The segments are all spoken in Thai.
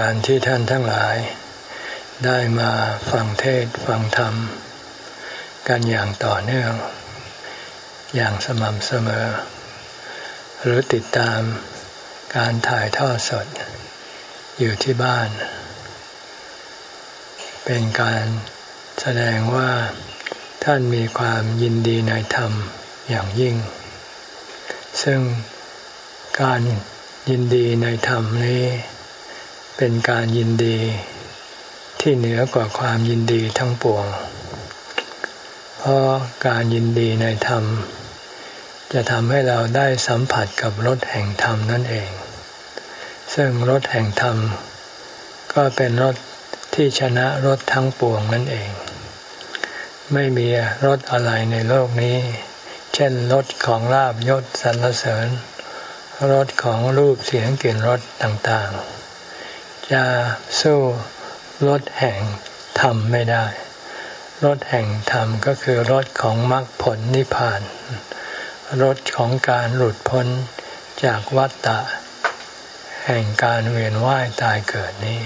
การที่ท่านทั้งหลาย ได้มาฟังเทศฟังธรรม กันอย่างต่อเนื่อง อย่างสม่ำเสมอ หรือติดตามการถ่ายทอดสด อยู่ที่บ้าน เป็นการแสดงว่าท่านมีความยินดีในธรรมอย่างยิ่ง ซึ่งการยินดีในธรรมนี้ เป็นการยินดีที่เหนือกว่าความยินดีทั้งปวง เพราะการยินดีในธรรม จะทำให้เราได้สัมผัสกับรสแห่งธรรมนั่นเอง ซึ่งรสแห่งธรรม ก็เป็นรสที่ชนะรสทั้งปวงนั่นเอง ไม่มีรสอะไรในโลกนี้ เช่นรสของลาบยศสรรเสริญรสของรูปเสียงกลิ่นรสต่างๆ จะสู้รสแห่งธรรมไม่ได้รสแห่งธรรมก็คือรสของมรรคผลนิพพานรสของการหลุดพ้นจากวัฏฏะแห่งการเวียนว่ายตายเกิดนี้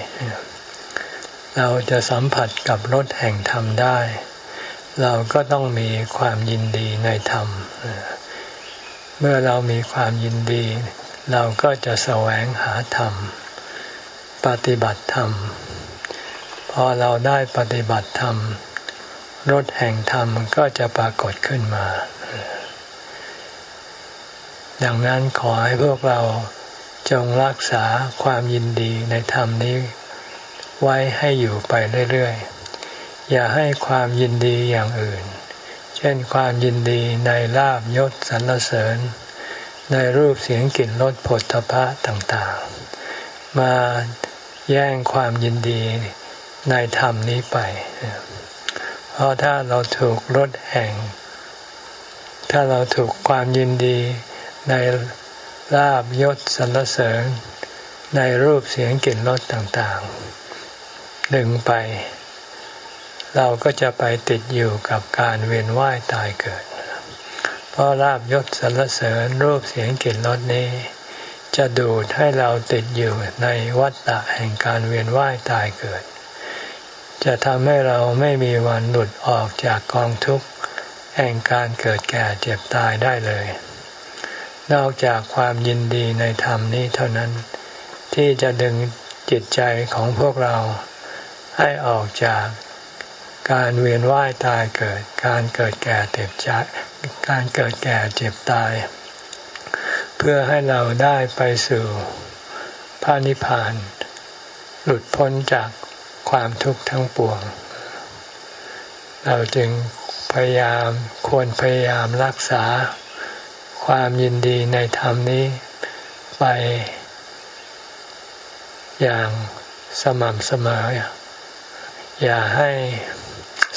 เราจะสัมผัสกับรสแห่งธรรมได้ เราก็ต้องมีความยินดีในธรรม เมื่อเรามีความยินดี เราก็จะแสวงหาธรรม ปฏิบัติธรรม พอเราได้ปฏิบัติธรรมรถแห่งธรรมก็จะปรากฏขึ้นมา ดังนั้นขอให้พวกเราจงรักษาความยินดีในธรรมนี้ ไว้ให้อยู่ไปเรื่อยๆ อย่าให้ความยินดีอย่างอื่น เช่นความยินดีในลาบยศสรรเสริญ ในรูปเสียงกลิ่นรสผลทพะต่างๆ มา แย่งความยินดีในธรรมนี้ไป เพราะถ้าเราถูกรถแห่ง ถ้าเราถูกความยินดีในลาบยศสรรเสริญ ในรูปเสียงกลิ่นรสต่างๆ ดึงไป เราก็จะไปติดอยู่กับการเวียนว่ายตายเกิด เพราะลาบยศสรรเสริญรูปเสียงกลิ่นรสนี้ จะดูดให้เราติดอยู่ในวัฏฏะแห่งการเวียนว่ายตายเกิด จะทำให้เราไม่มีวันหลุดออกจากกองทุกข์แห่งการเกิดแก่เจ็บตายได้เลย นอกจากความยินดีในธรรมนี้เท่านั้น ที่จะดึงจิตใจของพวกเราให้ออกจากการเวียนว่ายตายเกิด การเกิดแก่เจ็บใจการเกิดแก่เจ็บตาย เพื่อให้เราได้ไปสู่พระนิพพาน หลุดพ้นจากความทุกข์ทั้งปวง เราจึงพยายามควรพยายามรักษาความยินดีในธรรมนี้ไปอย่างสม่ำเสมอ อย่าให้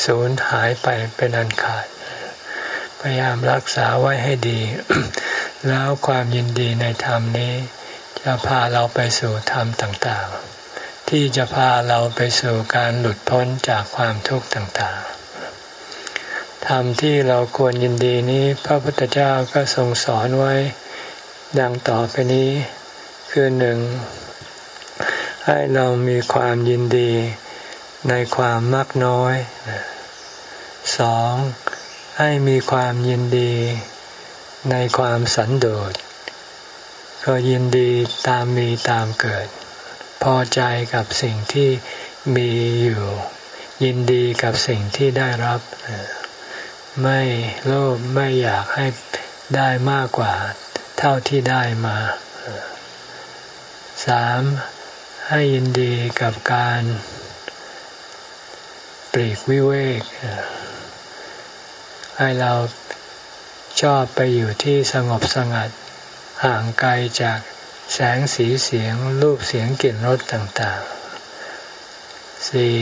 สูญหายไปเป็นอันขาด พยายามรักษาไว้ให้ดี แล้วความยินดีในธรรมนี้ จะพาเราไปสู่ธรรมต่างๆ ที่จะพาเราไปสู่การหลุดพ้นจากความทุกข์ต่างๆ ธรรมที่เราควรยินดีนี้ พระพุทธเจ้าก็ทรงสอนไว้ ดังต่อไปนี้ คือหนึ่งให้เรามีความยินดีในความมักน้อยสอง ให้มีความยินดีในความสันโดษก็ยินดีตามมีตามเกิด พอใจกับสิ่งที่มีอยู่ ยินดีกับสิ่งที่ได้รับ ไม่โลภไม่อยากให้ได้มากกว่าเท่าที่ได้มาสามให้ยินดีกับการปลีกวิเวก ให้เราชอบไปอยู่ที่สงบสงัด ห่างไกลจากแสงสีเสียงรูปเสียงกลิ่นรสต่างๆสี่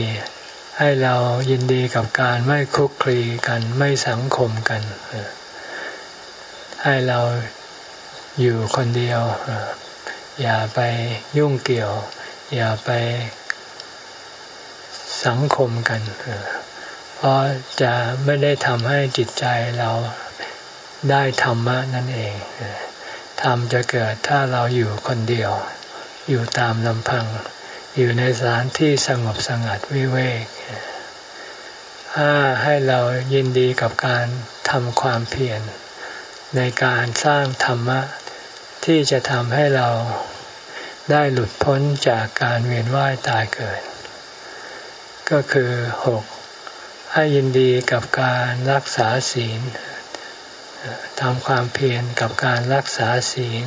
ให้เรายินดีกับการไม่คุกคลีกันไม่สังคมกัน ให้เราอยู่คนเดียว อย่าไปยุ่งเกี่ยว อย่าไปสังคมกันเพราะจะไม่ได้ทำให้จิตใจเราได้ธรรมะนั่นเองธรรมจะเกิดถ้าเราอยู่คนเดียว อยู่ตามลำพัง อยู่ในสถานที่สงบสงัดวิเวกห้าให้เรายินดีกับการทำความเพียรในการสร้างธรรมะ ที่จะทำให้เราได้หลุดพ้นจากการเวียนว่ายตายเกิด ก็คือหก ให้ยินดีกับการรักษาศีลทำความเพียรกับการรักษาศีล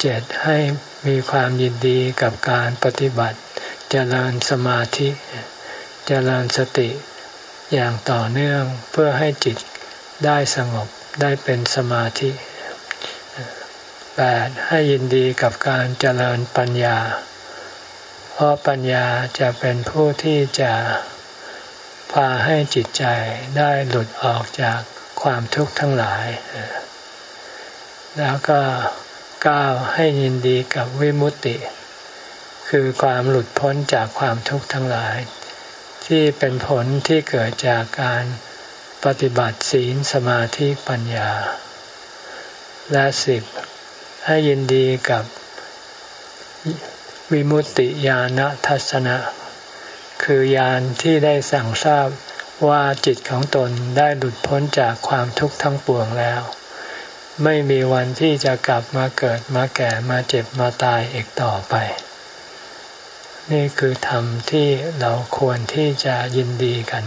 เจ็ดให้มีความยินดีกับการปฏิบัติเจริญสมาธิเจริญสติอย่างต่อเนื่องเพื่อให้จิตได้สงบได้เป็นสมาธิแปดให้ยินดีกับการเจริญปัญญา เพราะปัญญาจะเป็นผู้ที่จะ พาให้จิตใจได้หลุดออกจากความทุกข์ทั้งหลาย แล้วก็ก้าวให้ยินดีกับวิมุตติ คือความหลุดพ้นจากความทุกข์ทั้งหลาย ที่เป็นผลที่เกิดจากการปฏิบัติศีลสมาธิปัญญา และสิบให้ยินดีกับวิมุตติญาณทัศนะ คือญาณที่ได้สั่งทราบว่าจิตของตนได้หลุดพ้นจากความทุกข์ทั้งปวงแล้ว ไม่มีวันที่จะกลับมาเกิดมาแก่มาเจ็บมาตายอีกต่อไป นี่คือธรรมที่เราควรที่จะยินดีกัน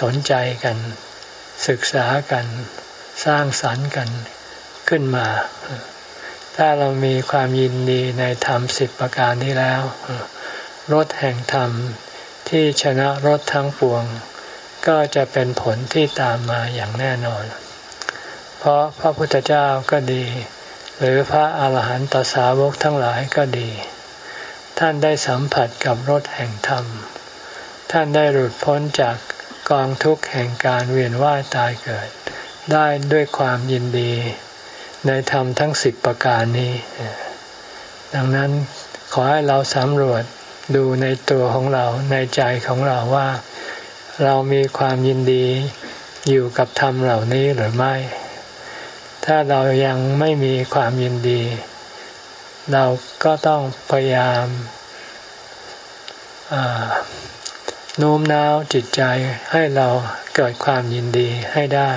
สนใจกัน ศึกษากัน สร้างสรรค์กันขึ้นมา ถ้าเรามีความยินดีในธรรมสิบประการนี้แล้วรถแห่งธรรม ที่ชนะรถทั้งปวง ก็จะเป็นผลที่ตามมาอย่างแน่นอน เพราะพระพุทธเจ้าก็ดี หรือพระอาหารหันตสาวกทั้งหลายก็ดี ท่านได้สัมผัสกับรถแห่งธรรม ท่านได้หลุดพ้นจากกองทุกข์แห่งการเวียนว่ายตายเกิด ได้ด้วยความยินดี ในธรรมทั้งสิบประการนี้ ดังนั้นขอให้เราสำรวจ ดูในตัวของเราในใจของเราว่า เรามีความยินดีอยู่กับธรรมเหล่านี้หรือไม่ ถ้าเรายังไม่มีความยินดี เราก็ต้องพยายามโน้มน้าวจิตใจให้เราเกิดความยินดีให้ได้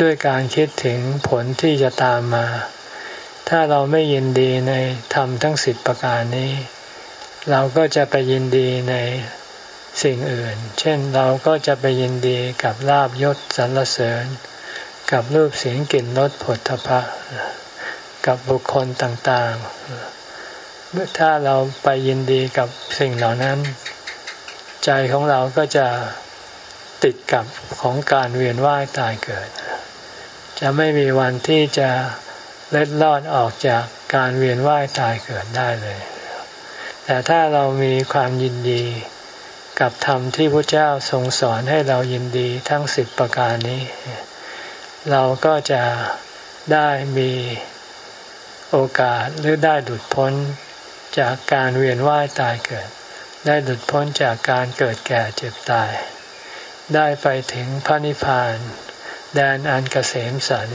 ด้วยการคิดถึงผลที่จะตามมา ถ้าเราไม่ยินดีในธรรมทั้งสิบประการนี้ เราก็จะไปยินดีในสิ่งอื่น เช่นเราก็จะไปยินดีกับลาบยศสรรเสริญ กับรูปเสียงกลิ่นรสผลทพะ กับบุคคลต่างๆเมื่อถ้าเราไปยินดีกับสิ่งเหล่านั้น ใจของเราก็จะติดกับของการเวียนว่ายตายเกิด จะไม่มีวันที่จะเล็ดลอดออกจากการเวียนว่ายตายเกิดได้เลย แต่ถ้าเรามีความยินดีกับธรรมที่พระเจ้าทรงสอนให้เรายินดีทั้งสิบประการนี้ เราก็จะได้มีโอกาสหรือได้หลุดพ้นจากการเวียนว่ายตายเกิด ได้หลุดพ้นจากการเกิดแก่เจ็บตาย ได้ไปถึงพระนิพพาน แดนอันกเกษมสัน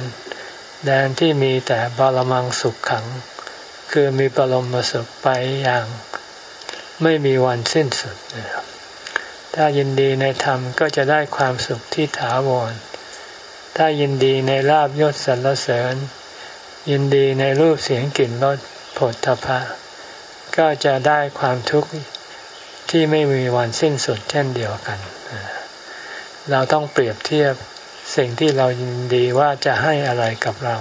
แดนที่มีแต่บารมังสุขขัง คือมีปรมสุขไปอย่าง ไม่มีวันสิ้นสุดนะครับถ้ายินดีในธรรมก็จะได้ความสุขที่ถาวร ถ้ายินดีในลาบยศสรรเสริญ ยินดีในรูปเสียงกลิ่นรสผลทพะ ก็จะได้ความทุกข์ที่ไม่มีวันสิ้นสุดเช่นเดียวกัน เราต้องเปรียบเทียบสิ่งที่เรายินดีว่าจะให้อะไรกับเรา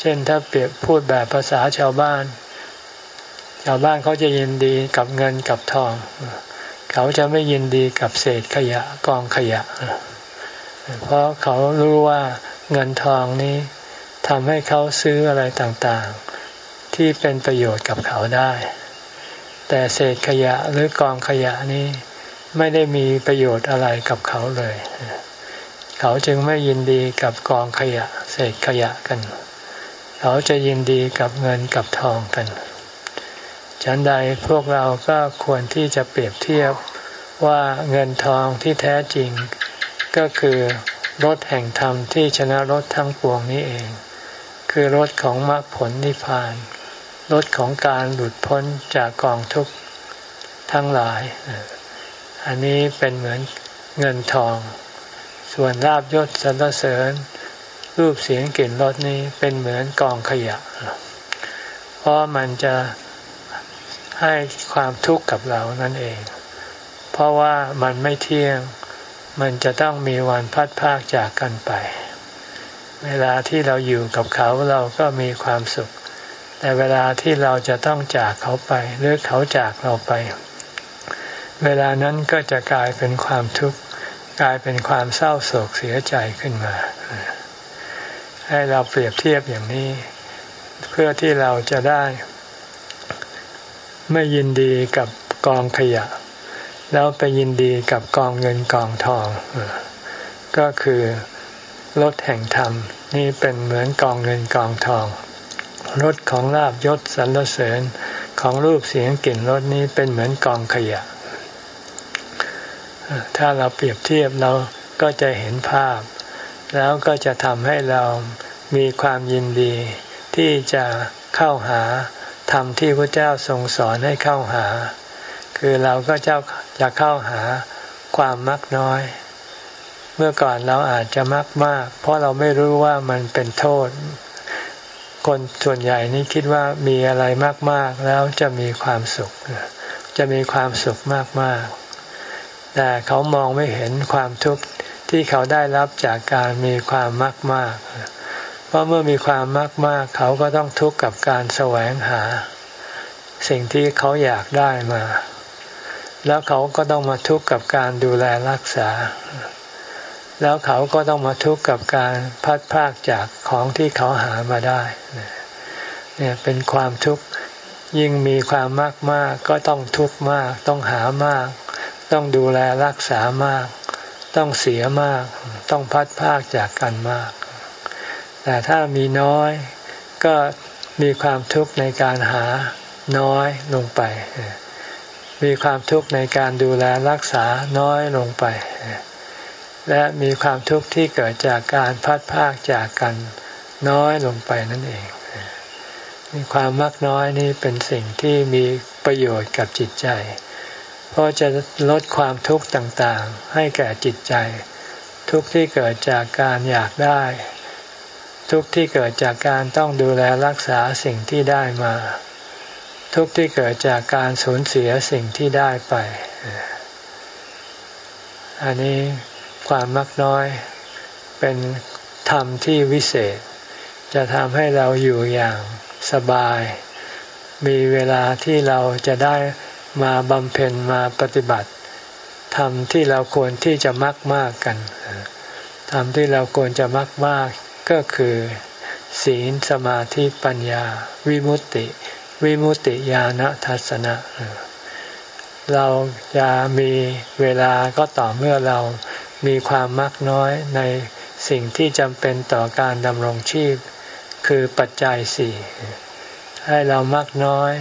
เช่นถ้าเปรียบพูดแบบภาษาชาวบ้าน ชาวบ้านเขาจะยินดีกับเงินกับทอง เขาจะไม่ยินดีกับเศษขยะกองขยะ เพราะเขารู้ว่าเงินทองนี้ทำให้เขาซื้ออะไรต่างๆ ที่เป็นประโยชน์กับเขาได้ แต่เศษขยะหรือกองขยะนี้ไม่ได้มีประโยชน์อะไรกับเขาเลย เขาจึงไม่ยินดีกับกองขยะ เศษขยะกัน เขาจะยินดีกับเงินกับทองกัน ฉันใดพวกเราก็ควรที่จะเปรียบเทียบว่าเงินทองที่แท้จริง ก็คือรถแห่งธรรมที่ชนะรถทั้งปวงนี้เอง คือรถของมรรคผลนิพพานรถของการหลุดพ้นจากกองทุกข์ทั้งหลาย อันนี้เป็นเหมือนเงินทอง ส่วนลาบยศสรรเสริญ รูปเสียงกลิ่นรสนี้เป็นเหมือนกองขยะ เพราะมันจะ ให้ความทุกข์กับเรานั่นเอง เพราะว่ามันไม่เที่ยง มันจะต้องมีวันพัดพากจากกันไป เวลาที่เราอยู่กับเขาเราก็มีความสุข แต่เวลาที่เราจะต้องจากเขาไป หรือเขาจากเราไป เวลานั้นก็จะกลายเป็นความทุกข์ กลายเป็นความเศร้าโศกเสียใจขึ้นมา ให้เราเปรียบเทียบอย่างนี้ เพื่อที่เราจะได้ ไม่ยินดีกับกองขยะ แล้วไปยินดีกับกองเงินกองทอง ก็คือรถแห่งธรรมนี่เป็นเหมือนกองเงินกองทองรถของลาบยศสรรเสริญของรูปเสียงกลิ่นรถนี้เป็นเหมือนกองขยะ ถ้าเราเปรียบเทียบเราก็จะเห็นภาพ แล้วก็จะทำให้เรามีความยินดีที่จะเข้าหา ธรรมที่พระเจ้าทรงสอนให้เข้าหา คือเราก็จะจะเข้าหาความมักน้อย เมื่อก่อนเราอาจจะมักมาก เพราะเราไม่รู้ว่ามันเป็นโทษ คนส่วนใหญ่นี่คิดว่ามีอะไรมากๆแล้วจะมีความสุข จะมีความสุขมากๆ แต่เขามองไม่เห็นความทุกข์ที่เขาได้รับจากการมีความมากมาก เพราะเมื่อมีความมากมากเขาก็ต้องทุกข์กับการแสวงหา สิ่งที่เขาอยากได้มา แล้วเขาก็ต้องมาทุกข์กับการดูแลรักษา แล้วเขาก็ต้องมาทุกข์กับการพัดพากจากของที่เขาหามาได้ เนี่ยเป็นความทุกข์ยิ่งมีความมากมากก็ต้องทุกข์มาก ต้องหามาก ต้องดูแลรักษามาก ต้องเสียมาก ต้องพัดพากจากกันมาก แต่ถ้ามีน้อยก็มีความทุกข์ในการหาน้อยลงไป มีความทุกข์ในการดูแลรักษาน้อยลงไป และมีความทุกข์ที่เกิดจากการพัดพากจากกันน้อยลงไปนั่นเองมีความมักน้อยนี่เป็นสิ่งที่มีประโยชน์กับจิตใจ เพราะจะลดความทุกข์ต่างๆ ให้แก่จิตใจ ทุกข์ที่เกิดจากการอยากได้ ทุกข์ที่เกิดจากการต้องดูแลรักษาสิ่งที่ได้มา ทุกข์ที่เกิดจากการสูญเสียสิ่งที่ได้ไป อันนี้ความมักน้อยเป็นธรรมที่วิเศษ จะทำให้เราอยู่อย่างสบาย มีเวลาที่เราจะได้มาบำเพ็ญมาปฏิบัติธรรมที่เราควรที่จะมักมากกันธรรมที่เราควรจะมักมาก ก็คือ ศีลสมาธิปัญญา วิมุตติ วิมุตติญาณทัศนะ เราจะมีเวลาก็ต่อเมื่อเรามีความมักน้อยในสิ่งที่จำเป็นต่อการดำรงชีพ คือปัจจัยสี่ให้เรามักน้อย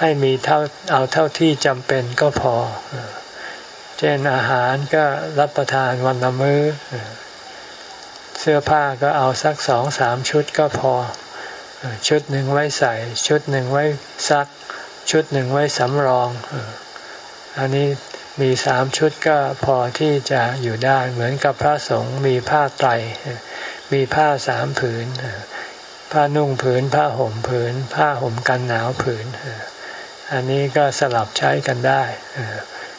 ให้มีเท่าเอาเท่าที่จำเป็นก็พอ เช่นอาหารก็รับประทานวันละมื้อ สื้อผ้าก็เอาสักสองสามชุดก็พอ ชุดหนึ่งไว้ใส่ ชุดหนึ่งไว้ซัก ชุดหนึ่งไว้สำรอง อันนี้มีสามชุดก็พอที่จะอยู่ได้เหมือนกับพระสงฆ์มีผ้าไตร มีผ้าสามผืน ผ้านุ่งผืน ผ้าห่มผืน ผ้าห่มกันหนาวผืน อันนี้ก็สลับใช้กันได้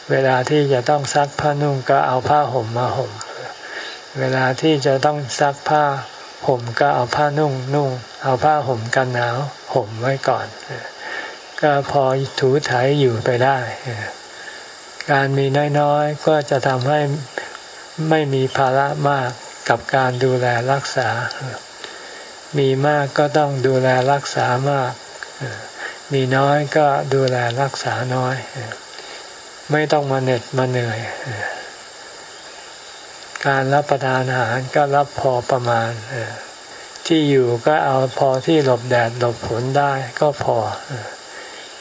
เวลาที่จะต้องซักผ้านุ่งก็เอาผ้าห่มมาห่ม เวลาที่จะต้องซักผ้าห่มก็เอาผ้านุ่งนุ่ง เอาผ้าห่มกันหนาวห่มไว้ก่อน ก็พอถูถ่ายอยู่ไปได้ การมีน้อยๆ ก็จะทำให้ไม่มีภาระมากกับการดูแลรักษา มีมากก็ต้องดูแลรักษามาก มีน้อยก็ดูแลรักษาน้อย ไม่ต้องมาเหน็ดมาเหนื่อย การรับประทานอาหารก็รับพอประมาณที่อยู่ก็เอาพอที่หลบแดดหลบฝนได้ก็พอ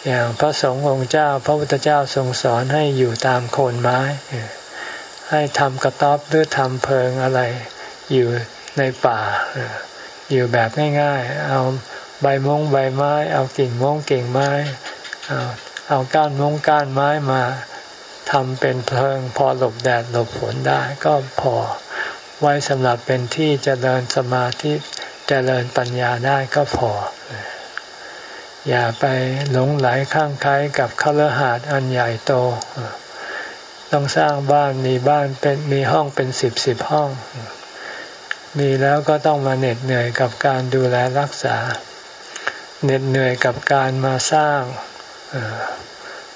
อย่างพระสงฆ์องค์เจ้า พระพุทธเจ้าทรงสอนให้อยู่ตามโคนไม้ ให้ทำกระต๊อบหรือทำเพิงอะไร อยู่ในป่า อยู่แบบง่ายๆ เอาใบมงใบไม้ เอากิ่งมงกิ่งไม้ เอาเอาก้านมงก้านไม้มา ทำเป็นเพลิงพอหลบแดดหลบฝนได้ก็พอ ไว้สำหรับเป็นที่จเจริญสมาธิจเจริญปัญญาได้ก็พอ อย่าไปหลงไหลข้างใครกับคฤหาสน์อันใหญ่โต ต้องสร้างบ้านมีบ้านเป็นมีห้องเป็นสิบสิบห้อง มีแล้วก็ต้องมาเหน็ดเหนื่อยกับการดูแลรักษา เหน็ดเหนื่อยกับการมาสร้าง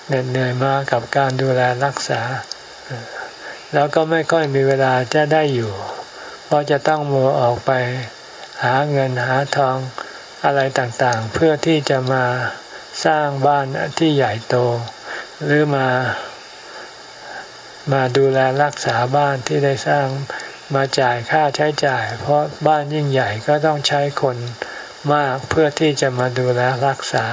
เหน็ดเหนื่อยมากับการดูแลรักษา แล้วก็ไม่ค่อยมีเวลาจะได้อยู่ เพราะจะต้องมัวออกไปหาเงินหาทองอะไรต่างๆ เพื่อที่จะมาสร้างบ้านที่ใหญ่โต หรือมา มาดูแลรักษาบ้านที่ได้สร้างมาจ่ายค่าใช้จ่าย เพราะบ้านยิ่งใหญ่ก็ต้องใช้คนมากเพื่อที่จะมาดูแลรักษา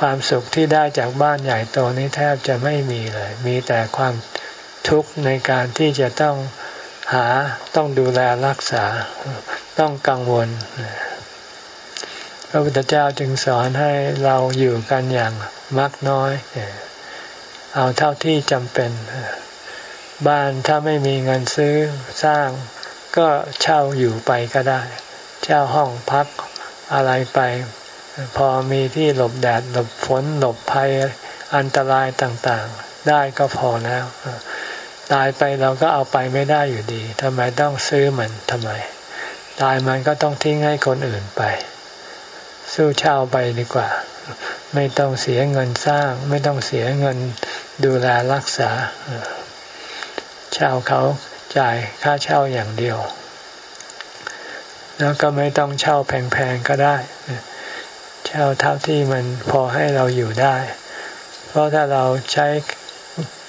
ความสุขที่ได้จากบ้านใหญ่โตนี้แทบจะไม่มีเลย มีแต่ความทุกข์ในการที่จะต้องหาต้องดูแลรักษาต้องกังวล พระพุทธเจ้าจึงสอนให้เราอยู่กันอย่างมักน้อย เอาเท่าที่จำเป็น บ้านถ้าไม่มีเงินซื้อสร้าง ก็เช่าอยู่ไปก็ได้ เช่าห้องพักอะไรไป พอมีที่หลบแดดหลบฝนหลบภัยอันตรายต่างๆ ได้ก็พอแล้วตายไปเราก็เอาไปไม่ได้อยู่ดีทำไมต้องซื้อมันทำไม ตายมันก็ต้องทิ้งให้คนอื่นไป สู้เช่าไปดีกว่า ไม่ต้องเสียเงินสร้าง ไม่ต้องเสียเงินดูแลรักษาเช่าเขาจ่ายค่าเช่าอย่างเดียว แล้วก็ไม่ต้องเช่าแพงๆก็ได้ เช่าเท่าที่มันพอให้เราอยู่ได้ เพราะถ้าเราใช้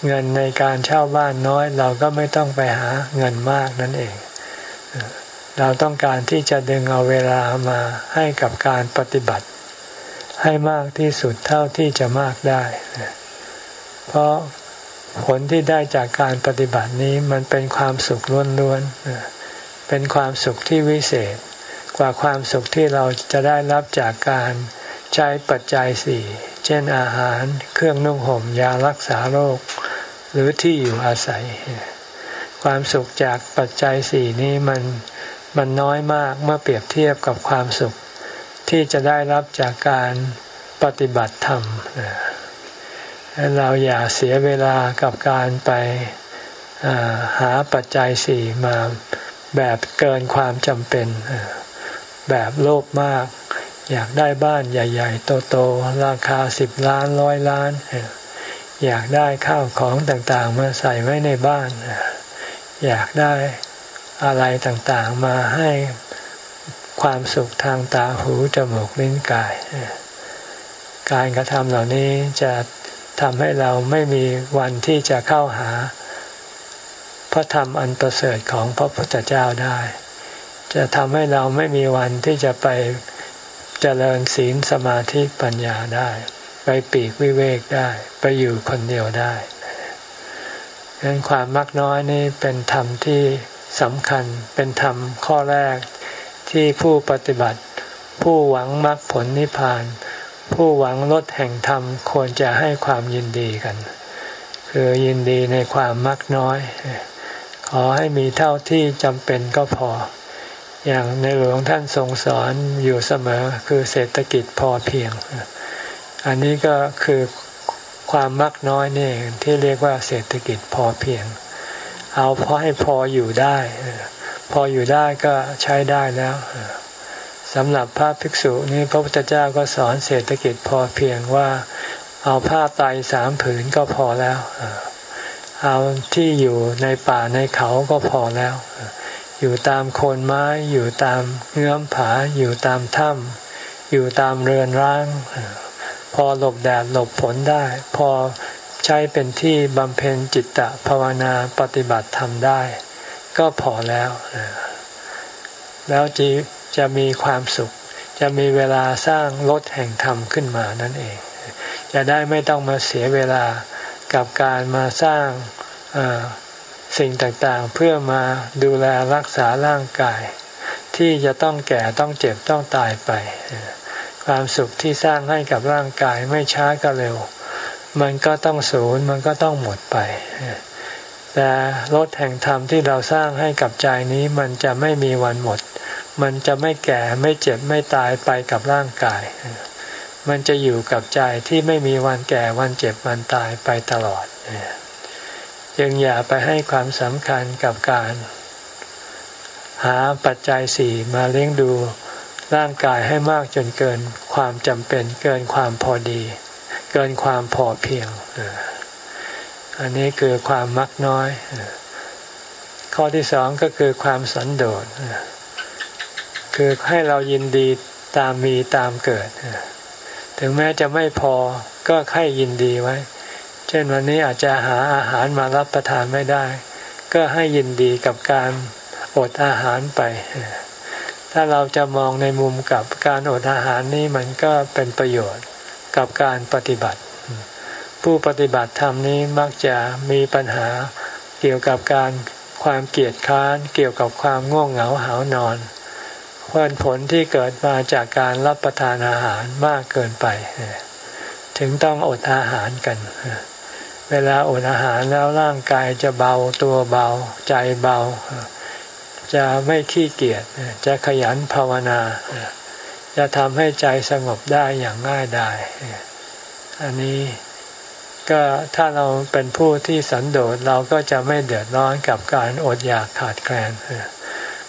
เงินในการเช่าบ้านน้อย เราก็ไม่ต้องไปหาเงินมากนั่นเอง เราต้องการที่จะดึงเอาเวลามาให้กับการปฏิบัติ ให้มากที่สุดเท่าที่จะมากได้ เพราะผลที่ได้จากการปฏิบัตินี้มันเป็นความสุขล้วนๆ เป็นความสุขที่วิเศษ กว่าความสุขที่เราจะได้รับจากการใช้ปัจจัยสี่ เช่นอาหาร เครื่องนุ่งห่ม ยารักษาโรค หรือที่อยู่อาศัย ความสุขจากปัจจัยสี่นี้มันมันน้อยมากเมื่อเปรียบเทียบกับความสุขที่จะได้รับจากการปฏิบัติธรรม เราอย่าเสียเวลากับการไปหาปัจจัยสี่มาแบบเกินความจำเป็น แบบโลภมาก อยากได้บ้านใหญ่ ๆ โตๆราคาสิบล้านร้อยล้าน อยากได้ข้าวของต่างๆ มาใส่ไว้ในบ้าน อยากได้อะไรต่างๆ มาให้ความสุขทางตาหูจมูกลิ้นกาย การกระทำเหล่านี้จะทำให้เราไม่มีวันที่จะเข้าหา พระธรรมอันประเสริฐของพระพุทธเจ้าได้ จะทำให้เราไม่มีวันที่จะไปเจริญศีลสมาธิปัญญาได้ ไปปีกวิเวกได้ ไปอยู่คนเดียวได้ดังนั้นความมักน้อยนี่เป็นธรรมที่สำคัญเป็นธรรมข้อแรกที่ผู้ปฏิบัติ ผู้หวังมรรคผลนิพพาน ผู้หวังลดแห่งธรรมควรจะให้ความยินดีกัน คือยินดีในความมักน้อย ขอให้มีเท่าที่จำเป็นก็พอ อย่างในหลวงท่านทรงสอนอยู่เสมอคือเศรษฐกิจพอเพียง อันนี้ก็คือความมักน้อยนี่ที่เรียกว่าเศรษฐกิจพอเพียง เอาพอให้พออยู่ได้ พออยู่ได้ก็ใช้ได้แล้วสำหรับพระภิกษุนี้พระพุทธเจ้าก็สอนเศรษฐกิจพอเพียงว่า เอาผ้าไตสามผืนก็พอแล้ว เอาที่อยู่ในป่าในเขาก็พอแล้ว อยู่ตามโคนไม้อยู่ตามเงื้อมผาอยู่ตามถ้ำอยู่ตามเรือนร้าง พอหลบแดดหลบฝนได้ พอใช้เป็นที่บำเพ็ญจิตตภาวนาปฏิบัติธรรมได้ ก็พอแล้ว แล้วจีจะมีความสุข จะมีเวลาสร้างรถแห่งธรรมขึ้นมานั่นเอง จะได้ไม่ต้องมาเสียเวลากับการมาสร้าง สิ่งต่างๆ เพื่อมาดูแลรักษาร่างกาย ที่จะต้องแก่ต้องเจ็บต้องตายไป ความสุขที่สร้างให้กับร่างกายไม่ช้าก็เร็ว มันก็ต้องสูญมันก็ต้องหมดไป แต่รถแห่งธรรมที่เราสร้างให้กับใจนี้มันจะไม่มีวันหมด มันจะไม่แก่ไม่เจ็บไม่ตายไปกับร่างกาย มันจะอยู่กับใจที่ไม่มีวันแก่วันเจ็บวันตายไปตลอด จึงอย่าไปให้ความสำคัญกับการ หาปัจจัยสี่มาเลี้ยงดูร่างกายให้มากจนเกินความจำเป็น เกินความพอดี เกินความพอเพียง อันนี้คือความมักน้อย ข้อที่สองก็คือความสันโดษคือให้เรายินดีตามมีตามเกิด ถึงแม้จะไม่พอก็ให้ยินดีไว้ เช่นวันนี้อาจจะหาอาหารมารับประทานไม่ได้ ก็ให้ยินดีกับการอดอาหารไป ถ้าเราจะมองในมุมกับการอดอาหารนี้มันก็เป็นประโยชน์กับการปฏิบัติ ผู้ปฏิบัติธรรมนี้มักจะมีปัญหาเกี่ยวกับการความเกียดค้านเกี่ยวกับความง่วงเหงาหานอนผลผลที่เกิดมาจากการรับประทานอาหารมากเกินไป ถึงต้องอดอาหารกัน เวลาอดอาหารแล้วร่างกายจะเบาตัวเบาใจเบา จะไม่ขี้เกียจจะขยันภาวนา จะทำให้ใจสงบได้อย่างง่ายดายอันนี้ก็ถ้าเราเป็นผู้ที่สันโดษเราก็จะไม่เดือดร้อนกับการอดอยากขาดแคลน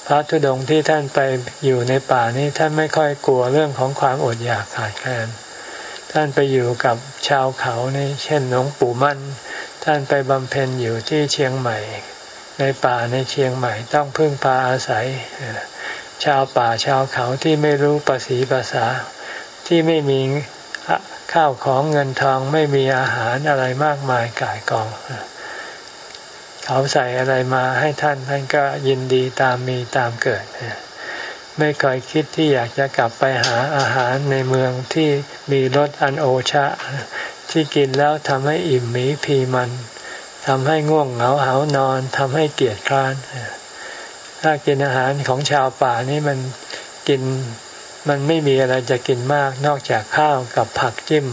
พระธุดงค์ที่ท่านไปอยู่ในป่านี้ท่านไม่ค่อยกลัวเรื่องของความอดอยากขาดแคลน ท่านไปอยู่กับชาวเขานี่เช่นหลวงปู่มั่น ท่านไปบำเพ็ญอยู่ที่เชียงใหม่ ในป่าในเชียงใหม่ต้องพึ่งพาอาศัย ชาวป่าชาวเขาที่ไม่รู้ภาษีภาษา ที่ไม่มีข้าวของเงินทองไม่มีอาหารอะไรมากมายกายกอง เขาใส่อะไรมาให้ท่านท่านก็ยินดีตามมีตามเกิด ไม่เคยคิดที่อยากจะกลับไปหาอาหารในเมืองที่มีรสอันโอชะ ที่กินแล้วทำให้อิ่มหมีพีมันทำให้ง่วงเหงาหานอนทำให้เกียดคร้านถ้ากินอาหารของชาวป่านี่มันกินมันไม่มีอะไรจะกินมากนอกจากข้าวกับผักจิ้ม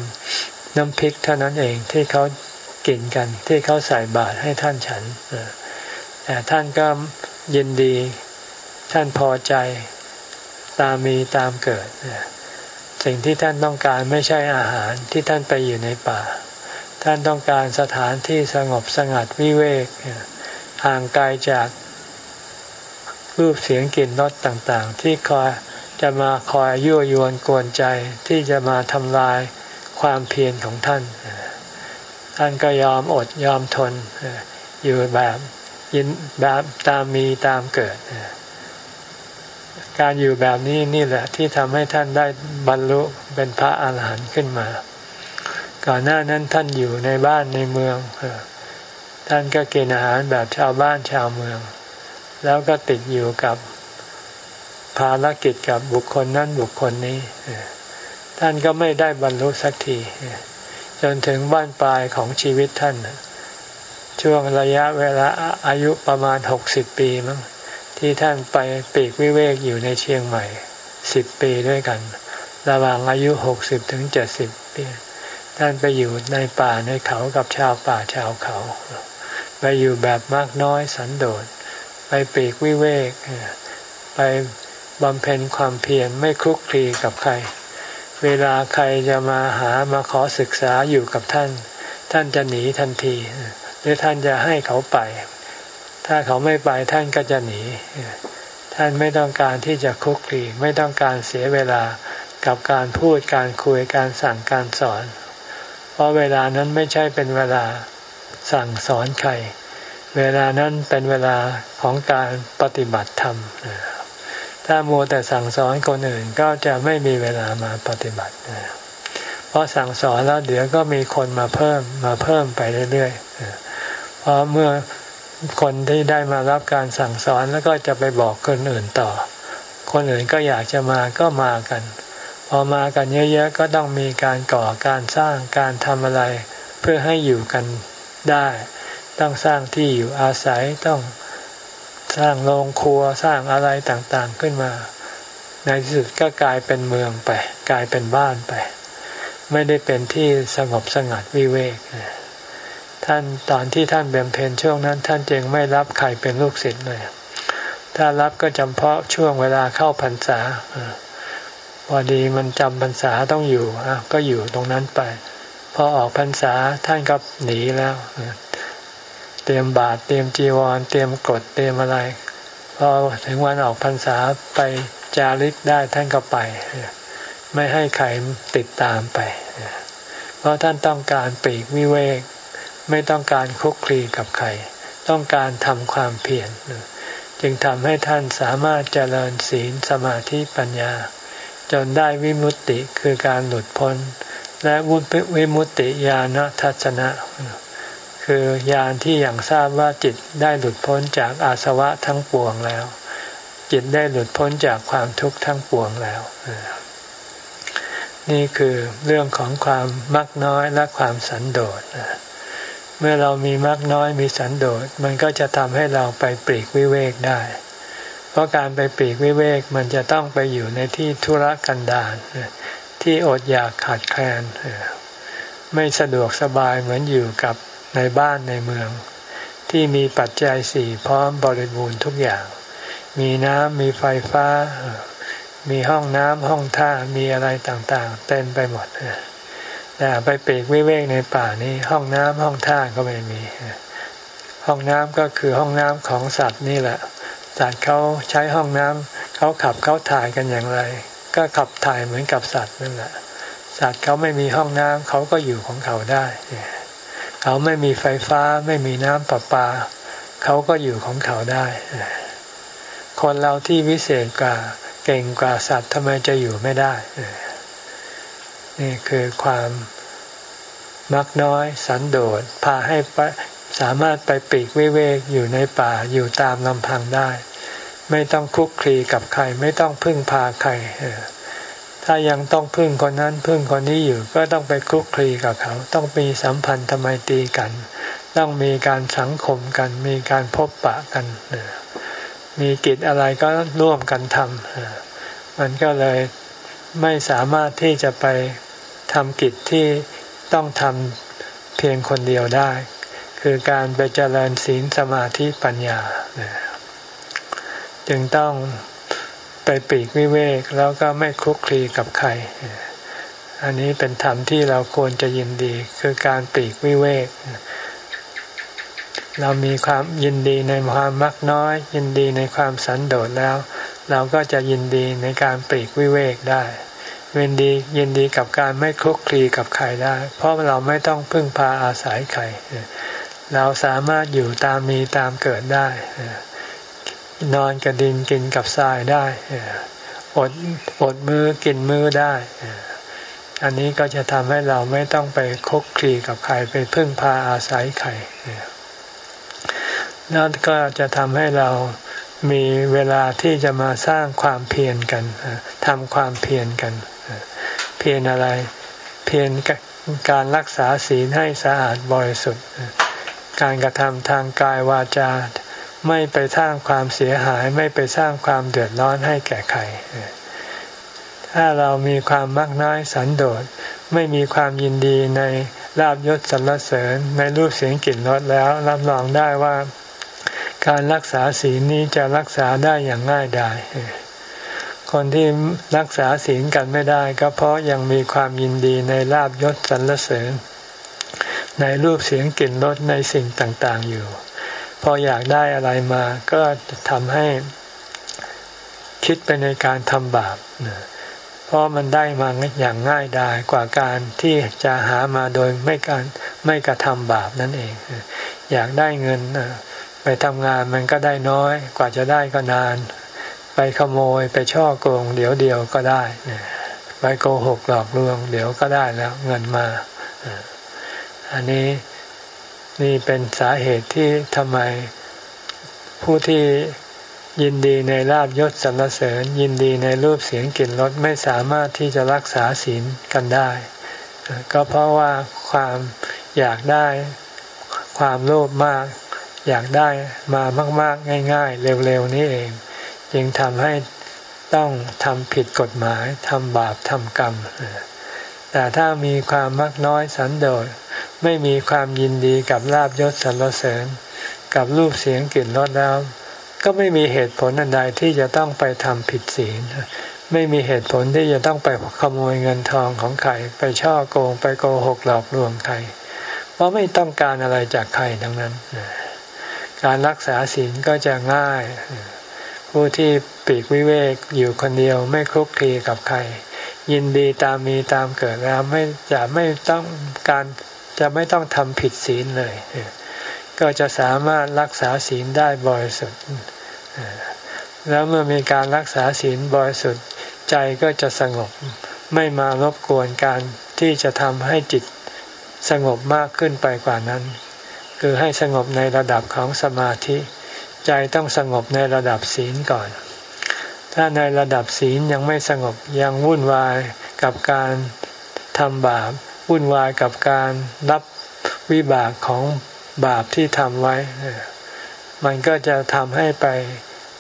น้ำพริกเท่านั้นเองที่เขากินกัน ที่เขาใส่บาตรให้ท่านฉันแต่ท่านก็ยินดี ท่านพอใจ ตามมีตามเกิด สิ่งที่ท่านต้องการไม่ใช่อาหารที่ท่านไปอยู่ในป่า ท่านต้องการสถานที่สงบสงัดวิเวกห่างไกลจากรูปเสียงกลิ่นรสต่างๆ ที่คอยจะมาคอยยั่วยวนกวนใจที่จะมาทำลายความเพียรของท่าน ท่านก็ยอมอดยอมทนอยู่แบบยินแบบตามมีตามเกิด การอยู่แบบนี้นี่แหละที่ทำให้ท่านได้บรรลุเป็นพระอาหารหันต์ขึ้นมา ก่อนหน้านั้นท่านอยู่ในบ้านในเมืองท่านก็กินอาหารแบบชาวบ้านชาวเมือง แล้วก็ติดอยู่กับภารกิจกับบุคคลนั้นบุคคลนี้ท่านก็ไม่ได้บรรลุสักทีจนถึงบ้านปลายของชีวิตท่าน ช่วงระยะเวลาอายุประมาณหกสิบปีมั้ง ที่ท่านไปปีกวิเวกอยู่ในเชียงใหม่สิบปีด้วยกัน ระหว่างอายุหกสิบถึงเจ็ดสิบปี ท่านไปอยู่ในป่าในเขากับชาวป่าชาวเขา ไปอยู่แบบมากน้อยสันโดษ ไปปีกวิเวก ไปบำเพ็ญความเพียรไม่คลุกคลีกับใคร เวลาใครจะมาหามาขอศึกษาอยู่กับท่าน ท่านจะหนีทันที หรือท่านจะให้เขาไป ถ้าเขาไม่ไปท่านก็จะหนี ท่านไม่ต้องการที่จะคุกคีไม่ต้องการเสียเวลากับการพูดการคุยการสั่งการสอน เพราะเวลานั้นไม่ใช่เป็นเวลาสั่งสอนใคร เวลานั้นเป็นเวลาของการปฏิบัติธรรม ถ้ามัวแต่สั่งสอนคนอื่นก็จะไม่มีเวลามาปฏิบัติ เพราะสั่งสอนแล้วเดี๋ยวก็มีคนมาเพิ่มมาเพิ่มไปเรื่อยๆ เพราะเมื่อ คนที่ได้มารับการสั่งสอนแล้วก็จะไปบอกคนอื่นต่อ คนอื่นก็อยากจะมาก็มากัน พอมากันเยอะๆก็ต้องมีการก่อการสร้างการทำอะไร เพื่อให้อยู่กันได้ ต้องสร้างที่อยู่อาศัยต้องสร้างโรงครัวสร้างอะไรต่างๆขึ้นมา ในที่สุดก็กลายเป็นเมืองไป กลายเป็นบ้านไป ไม่ได้เป็นที่สงบสงัดวิเวก ท่านตอนที่ท่านเบำเพ็ญช่วงนั้น ท่านจึงไม่รับใครเป็นลูกศิษย์เลย ถ้ารับก็จำเพาะช่วงเวลาเข้าพรรษาพอดีมันจำพรรษาต้องอยู่ก็อยู่ตรงนั้นไป พอออกพรรษาท่านก็หนีแล้ว เตรียมบาตรเตรียมจีวร เตรียมกดเตรียมอะไรพอถึงวันออกพรรษาไปจาริกได้ท่านก็ไป ไม่ให้ใครติดตามไป เพราะท่านต้องการปีกวิเวก ไม่ต้องการคุกคลีกับใคร ต้องการทำความเพียรจึงทำให้ท่านสามารถเจริญศีลสมาธิปัญญา จนได้วิมุตติคือการหลุดพ้น และวิมุตติญาณทัศนะ คือญาณที่อย่างทราบว่าจิตได้หลุดพ้นจากอาสวะทั้งปวงแล้ว จิตได้หลุดพ้นจากความทุกข์ทั้งปวงแล้วนี่คือเรื่องของความมักน้อยและความสันโดษ เมื่อเรามีมักน้อยมีสันโดษมันก็จะทำให้เราไปปลีกวิเวกได้ เพราะการไปปลีกวิเวกมันจะต้องไปอยู่ในที่ธุรกันดารที่อดอยากขาดแคลนไม่สะดวกสบายเหมือนอยู่กับในบ้านในเมือง ที่มีปัจจัยสี่พร้อมบริบูรณ์ทุกอย่าง มีน้ำมีไฟฟ้า มีห้องน้ำห้องท่ามีอะไรต่างๆ เต็มไปหมด แต่ไปปีกวิเวกในป่านี้ห้องน้ำห้องท่าก็ไม่มี ห้องน้ำก็คือห้องน้ำของสัตว์นี่แหละสัตว์เขาใช้ห้องน้ำเขาขับเขาถ่ายกันอย่างไร ก็ขับถ่ายเหมือนกับสัตว์นั่นแหละสัตว์เขาไม่มีห้องน้ำเขาก็อยู่ของเขาได้ เขาไม่มีไฟฟ้าไม่มีน้ำประปา เขาก็อยู่ของเขาได้ คนเราที่วิเศษกว่าเก่งกว่าสัตว์ทำไมจะอยู่ไม่ได้ นี่คือความมักน้อย สันโดษพาให้สามารถไปปีกวิเวกอยู่ในป่าอยู่ตามลำพังได้ ไม่ต้องคุกคลีกับใคร ไม่ต้องพึ่งพาใครถ้ายังต้องพึ่งคนนั้นพึ่งคนนี้อยู่ก็ต้องไปคุกคลีกับเขา ต้องมีสัมพันธ์ทำไมตีกัน ต้องมีการสังคมกัน มีการพบปะกันมีกิจอะไรก็ร่วมกันทำมันก็เลยไม่สามารถที่จะไป ทำกิจที่ต้องทำเพียงคนเดียวได้ คือการไปเจริญศีลสมาธิปัญญา จึงต้องไปปีกวิเวกแล้วก็ไม่คุกคลีกับใคร อันนี้เป็นธรรมที่เราควรจะยินดี คือการปีกวิเวก เรามีความยินดีในความมักน้อย ยินดีในความสันโดษแล้ว เราก็จะยินดีในการปีกวิเวกได้ ยินดียินดีกับการไม่คลุกคลีกับใครได้ เพราะเราไม่ต้องพึ่งพาอาศัยใครเราสามารถอยู่ตามมีตามเกิดได้ นอนกับดินกินกับทรายได้อดอดมือกินมือได้ อันนี้ก็จะทำให้เราไม่ต้องไปคุกคลีกับใครไปพึ่งพาอาศัยใครนั่นก็จะทำให้เรามีเวลาที่จะมาสร้างความเพียรกันทำความเพียรกัน พียรอะไร เพียรการรักษาศีลให้สะอาดบริสุทธิ์ การกระทำทางกายวาจาไม่ไปสร้างความเสียหายไม่ไปสร้างความเดือดร้อนให้แก่ใคร ถ้าเรามีความมักน้อยสันโดษ ไม่มีความยินดีในลาบยศสรรเสริญในรูปเสียงกลิ่นรสแล้วรับรองได้ว่า การรักษาศีลนี้จะรักษาได้อย่างง่ายดาย คนที่รักษาศีลกันไม่ได้ ก็เพราะยังมีความยินดีในลาบยศสรรเสริญ ในรูปเสียงกลิ่นรสในสิ่งต่างๆอยู่ พออยากได้อะไรมาก็ทำให้คิดไปในการทำบาปเพราะมันได้มาอย่างง่ายดายกว่าการที่จะหามาโดยไม่การไม่กระทำบาปนั่นเอง อยากได้เงินไปทำงานมันก็ได้น้อย กว่าจะได้ก็นาน ไปขโมยไปช่อโกง เดี๋ยวเดียวก็ได้ไปโกหกหลอกลวง เดี๋ยวก็ได้แล้วเงินมา อันนี้นี่เป็นสาเหตุที่ทำไมผู้ที่ยินดีในลาบยศสรรเสริญ ยินดีในรูปเสียงกลิ่นรสไม่สามารถที่จะรักษาศีลกันได้ ก็เพราะว่าความอยากได้ความโลภมาก อยากได้มามาก ๆ ง่าย ๆ เร็ว ๆ นี้เอง จึงทำให้ต้องทำผิดกฎหมายทำบาปทำกรรม แต่ถ้ามีความมักน้อยสันโดษไม่มีความยินดีกับลาบยศสรรเสริญ กับรูปเสียงกลิ่นรสแล้ว ก็ไม่มีเหตุผลอันใดที่จะต้องไปทำผิดศีลไม่มีเหตุผลที่จะต้องไปขโมยเงินทองของใครไปช่อโกงไปโกหกหลอกลวงใคร เพราะไม่ต้องการอะไรจากใครทั้งนั้น การรักษาศีลก็จะง่าย ผู้ที่ปีกวิเวกอยู่คนเดียวไม่คลุกคลีกับใคร ยินดีตามมีตามเกิดแล้วไม่จะไม่ต้องการจะไม่ต้องทำผิดศีลเลย ก็จะสามารถรักษาศีลได้บริสุทธิ์แล้วเมื่อมีการรักษาศีลบริสุทธิ์ใจก็จะสงบไม่มารบกวนการที่จะทำให้จิตสงบมากขึ้นไปกว่านั้น คือให้สงบในระดับของสมาธิ ใจต้องสงบในระดับศีลก่อน ถ้าในระดับศีลยังไม่สงบยังวุ่นวายกับการทำบาป วุ่นวายกับการรับวิบากของบาปที่ทำไว้ มันก็จะทำให้ไป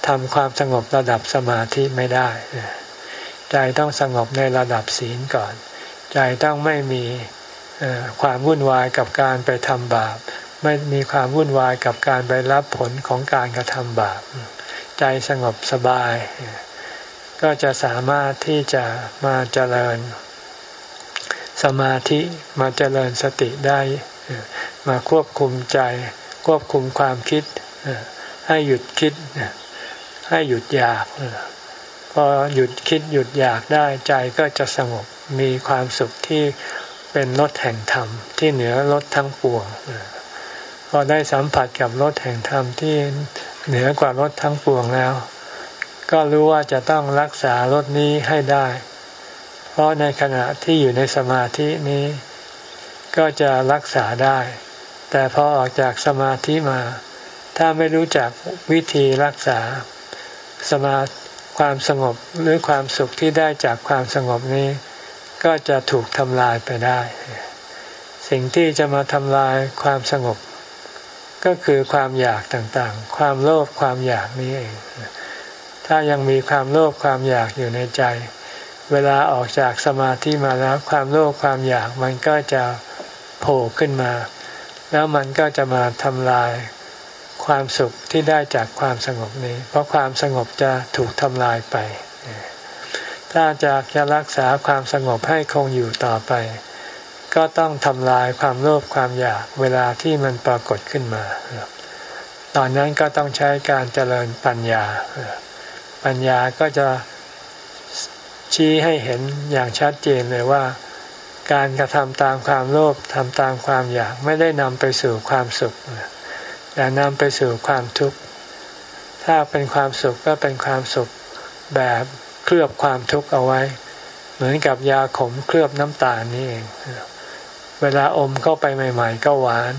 ทำความสงบระดับสมาธิไม่ได้ ใจต้องสงบในระดับศีลก่อน ใจต้องไม่มีความวุ่นวายกับการไปทำบาป ไม่มีความวุ่นวายกับการไปรับผลของการกระทำบาป ใจสงบสบาย ก็จะสามารถที่จะมาเจริญ สมาธิมาเจริญสติได้ มาควบคุมใจควบคุมความคิด ให้หยุดคิด ให้หยุดอยากพอหยุดคิดหยุดอยากได้ใจก็จะสงบมีความสุขที่เป็นรถแห่งธรรมที่เหนือรถทั้งปวง พอได้สัมผัสกับรถแห่งธรรมที่เหนือกว่ารถทั้งปวงแล้ว ก็รู้ว่าจะต้องรักษารถนี้ให้ได้ เพราะในขณะที่อยู่ในสมาธินี้ ก็จะรักษาได้ แต่พอออกจากสมาธิมา ถ้าไม่รู้จักวิธีรักษา สมาความสงบหรือความสุขที่ได้จากความสงบนี้ ก็จะถูกทำลายไปได้ สิ่งที่จะมาทำลายความสงบ ก็คือความอยากต่างๆ ความโลภความอยากนี้เอง ถ้ายังมีความโลภความอยากอยู่ในใจ เวลาออกจากสมาธิมาแล้วความโลภความอยากมันก็จะโผล่ขึ้นมา แล้วมันก็จะมาทำลายความสุขที่ได้จากความสงบนี้ เพราะความสงบจะถูกทำลายไป ถ้าจะจะรักษาความสงบให้คงอยู่ต่อไป ก็ต้องทำลายความโลภความอยากเวลาที่มันปรากฏขึ้นมา ตอนนั้นก็ต้องใช้การเจริญปัญญา ปัญญาก็จะชี้ให้เห็นอย่างชัดเจนเลยว่า การกระทำตามความโลภทำตามความอยากไม่ได้นำไปสู่ความสุขแต่นำไปสู่ความทุกข์ถ้าเป็นความสุขก็เป็นความสุขแบบเคลือบความทุกข์เอาไว้ เหมือนกับยาขมเคลือบน้ำตาลนี่เอง เวลาอมเข้าไปใหม่ ๆ ก็หวาน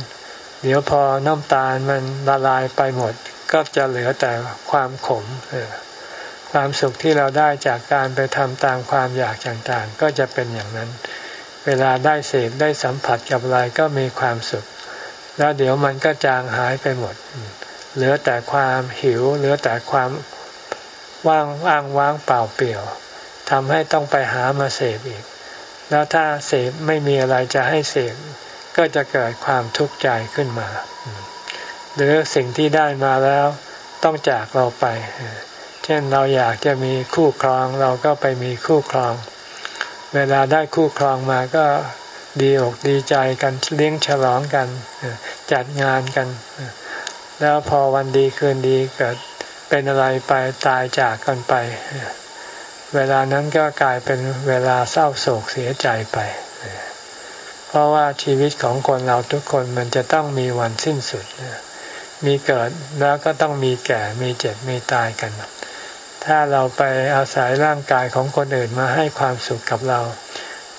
เดี๋ยวพอน้ำตาลมันละลายไปหมด ก็จะเหลือแต่ความขมความสุขที่เราได้จากการไปทำตามความอยากต่างๆ ก็จะเป็นอย่างนั้น เวลาได้เสพได้สัมผัสกับอะไรก็มีความสุข แล้วเดี๋ยวมันก็จางหายไปหมด เหลือแต่ความหิว เหลือแต่ความว่างว่างว่างเปล่าเปลี่ยวทำให้ต้องไปหามาเสพอีก แล้วถ้าเสพไม่มีอะไรจะให้เสพก็จะเกิดความทุกข์ใจขึ้นมา หรือสิ่งที่ได้มาแล้วต้องจากเราไป เช่นเราอยากจะมีคู่ครองเราก็ไปมีคู่ครอง เวลาได้คู่ครองมาก็ดีอกดีใจกันเลี้ยงฉลองกัน จัดงานกัน แล้วพอวันดีคืนดีเกิดเป็นอะไรไปตายจากกันไป เวลานั้นก็กลายเป็นเวลาเศร้าโศกเสียใจไป เพราะว่าชีวิตของคนเราทุกคนมันจะต้องมีวันสิ้นสุด มีเกิดแล้วก็ต้องมีแก่ มีเจ็บ มีตายกัน ถ้าเราไปอาศัยร่างกายของคนอื่นมาให้ความสุขกับเรา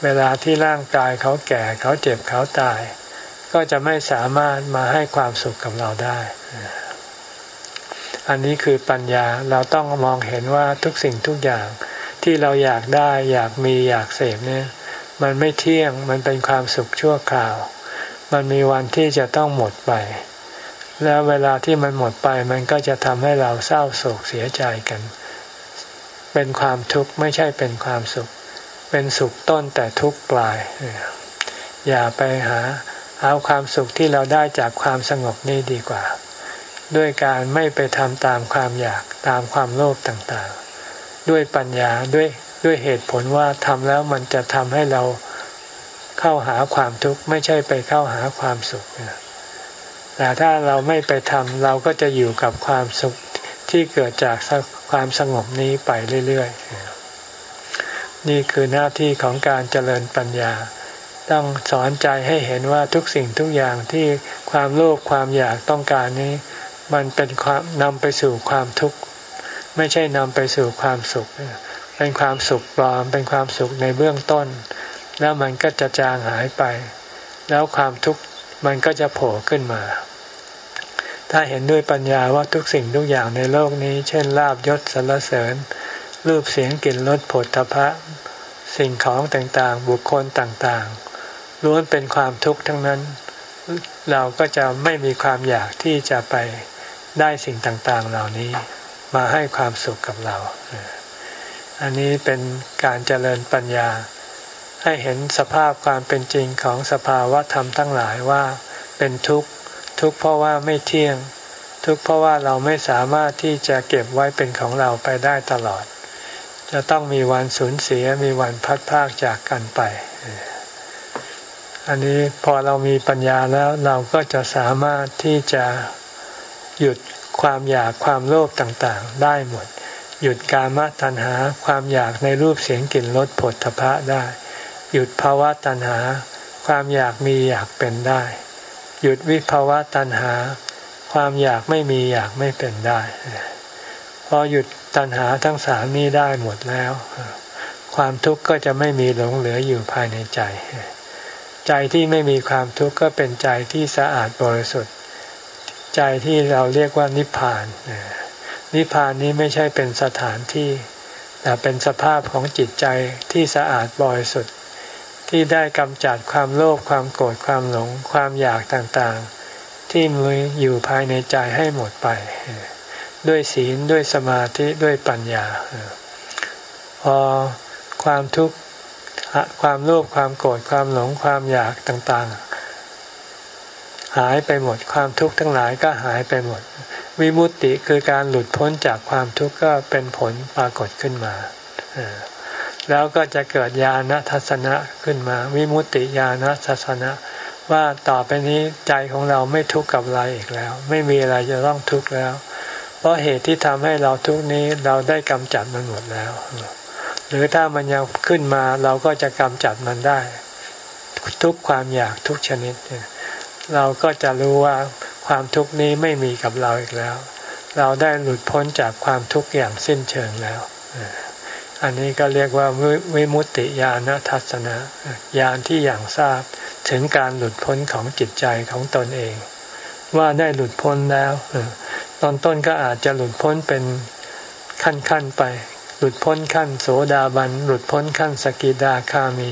เวลาที่ร่างกายเขาแก่เขาเจ็บเขาตาย ก็จะไม่สามารถมาให้ความสุขกับเราได้อันนี้คือปัญญาเราต้องมองเห็นว่าทุกสิ่งทุกอย่าง ที่เราอยากได้อยากมีอยากเสพเนี่ย มันไม่เที่ยงมันเป็นความสุขชั่วคราว มันมีวันที่จะต้องหมดไป แล้วเวลาที่มันหมดไปมันก็จะทำให้เราเศร้าโศกเสียใจกัน เป็นความทุกข์ไม่ใช่เป็นความสุข เป็นสุขต้นแต่ทุกข์ปลาย อย่าไปหาเอาความสุขที่เราได้จากความสงบนี้ดีกว่า ด้วยการไม่ไปทำตามความอยากตามความโลภต่างๆ ด้วยปัญญาด้วยด้วยเหตุผลว่าทำแล้วมันจะทำให้เราเข้าหาความทุกข์ไม่ใช่ไปเข้าหาความสุขแต่ถ้าเราไม่ไปทำเราก็จะอยู่กับความสุขที่เกิดจากความสงบนี้ไปเรื่อยๆ นี่คือหน้าที่ของการเจริญปัญญา ต้องสอนใจให้เห็นว่าทุกสิ่งทุกอย่างที่ความโลภความอยากต้องการนี้ มันเป็นความนำไปสู่ความทุกข์ ไม่ใช่นำไปสู่ความสุข เป็นความสุขปลอม เป็นความสุขในเบื้องต้น แล้วมันก็จะจางหายไป แล้วความทุกข์มันก็จะโผล่ขึ้นมา ถ้าเห็นด้วยปัญญาว่าทุกสิ่งทุกอย่างในโลกนี้ เช่นลาบยศสรรเสริญ รูปเสียงกลิ่นรสผลทพะ สิ่งของต่างๆ บุคคลต่างๆ ล้วนเป็นความทุกข์ทั้งนั้น เราก็จะไม่มีความอยากที่จะไปได้สิ่งต่างๆเหล่านี้ มาให้ความสุขกับเรา อันนี้เป็นการเจริญปัญญา ให้เห็นสภาพความเป็นจริงของสภาวะธรรมทั้งหลายว่าเป็นทุกข์ทุกข์เพราะว่าไม่เที่ยง ทุกข์เพราะว่าเราไม่สามารถที่จะเก็บไว้เป็นของเราไปได้ตลอด จะต้องมีวันสูญเสียมีวันพัดพากจากกันไป อันนี้พอเรามีปัญญาแล้วเราก็จะสามารถที่จะหยุด ความอยากความโลภต่างๆ ได้หมด หยุดการมาตัณหาความอยากในรูปเสียงกลิ่นรสผลทพะได้ หยุดภาวะตัณหา ความอยากมีอยากเป็นได้ หยุดวิภาวะตัณหา ความอยากไม่มีอยากไม่เป็นได้ พอหยุดตัณหาทั้งสามนี้ได้หมดแล้ว ความทุกข์ก็จะไม่มีหลงเหลืออยู่ภายในใจ ใจที่ไม่มีความทุกข์ก็เป็นใจที่สะอาดบริสุทธิ์ ใจที่เราเรียกว่านิพพาน นิพพานนี้ไม่ใช่เป็นสถานที่ แต่เป็นสภาพของจิตใจที่สะอาดบริสุทธิ์ที่ได้กำจัดความโลภความโกรธความหลงความอยากต่างๆ ที่มีอยู่ภายในใจให้หมดไป ด้วยศีลด้วยสมาธิด้วยปัญญา พอความทุกข์ความโลภความโกรธความหลงความอยากต่างๆ หายไปหมดความทุกข์ทั้งหลายก็หายไปหมด วิมุตติคือการหลุดพ้นจากความทุกข์ก็เป็นผลปรากฏขึ้นมาแล้วก็จะเกิดญาณทัศนะขึ้นมา วิมุตติญาณทัศนะ ว่าต่อไปนี้ใจของเราไม่ทุกข์กับอะไรอีกแล้ว ไม่มีอะไรจะต้องทุกข์แล้ว เพราะเหตุที่ทำให้เราทุกข์นี้เราได้กำจัดมันหมดแล้ว หรือถ้ามันยังขึ้นมาเราก็จะกำจัดมันได้ ทุกความอยากทุกชนิด เราก็จะรู้ว่าความทุกข์นี้ไม่มีกับเราอีกแล้ว เราได้หลุดพ้นจากความทุกข์อย่างสิ้นเชิงแล้ว อันนี้ก็เรียกว่าวิมุตติญาณทัศนะญาณที่อย่างทราบถึงการหลุดพ้นของจิตใจของตนเอง ว่าได้หลุดพ้นแล้วตอนต้นก็อาจจะหลุดพ้นเป็นขั้นขั้นไป หลุดพ้นขั้นโสดาบัน หลุดพ้นขั้นสกิดาคามี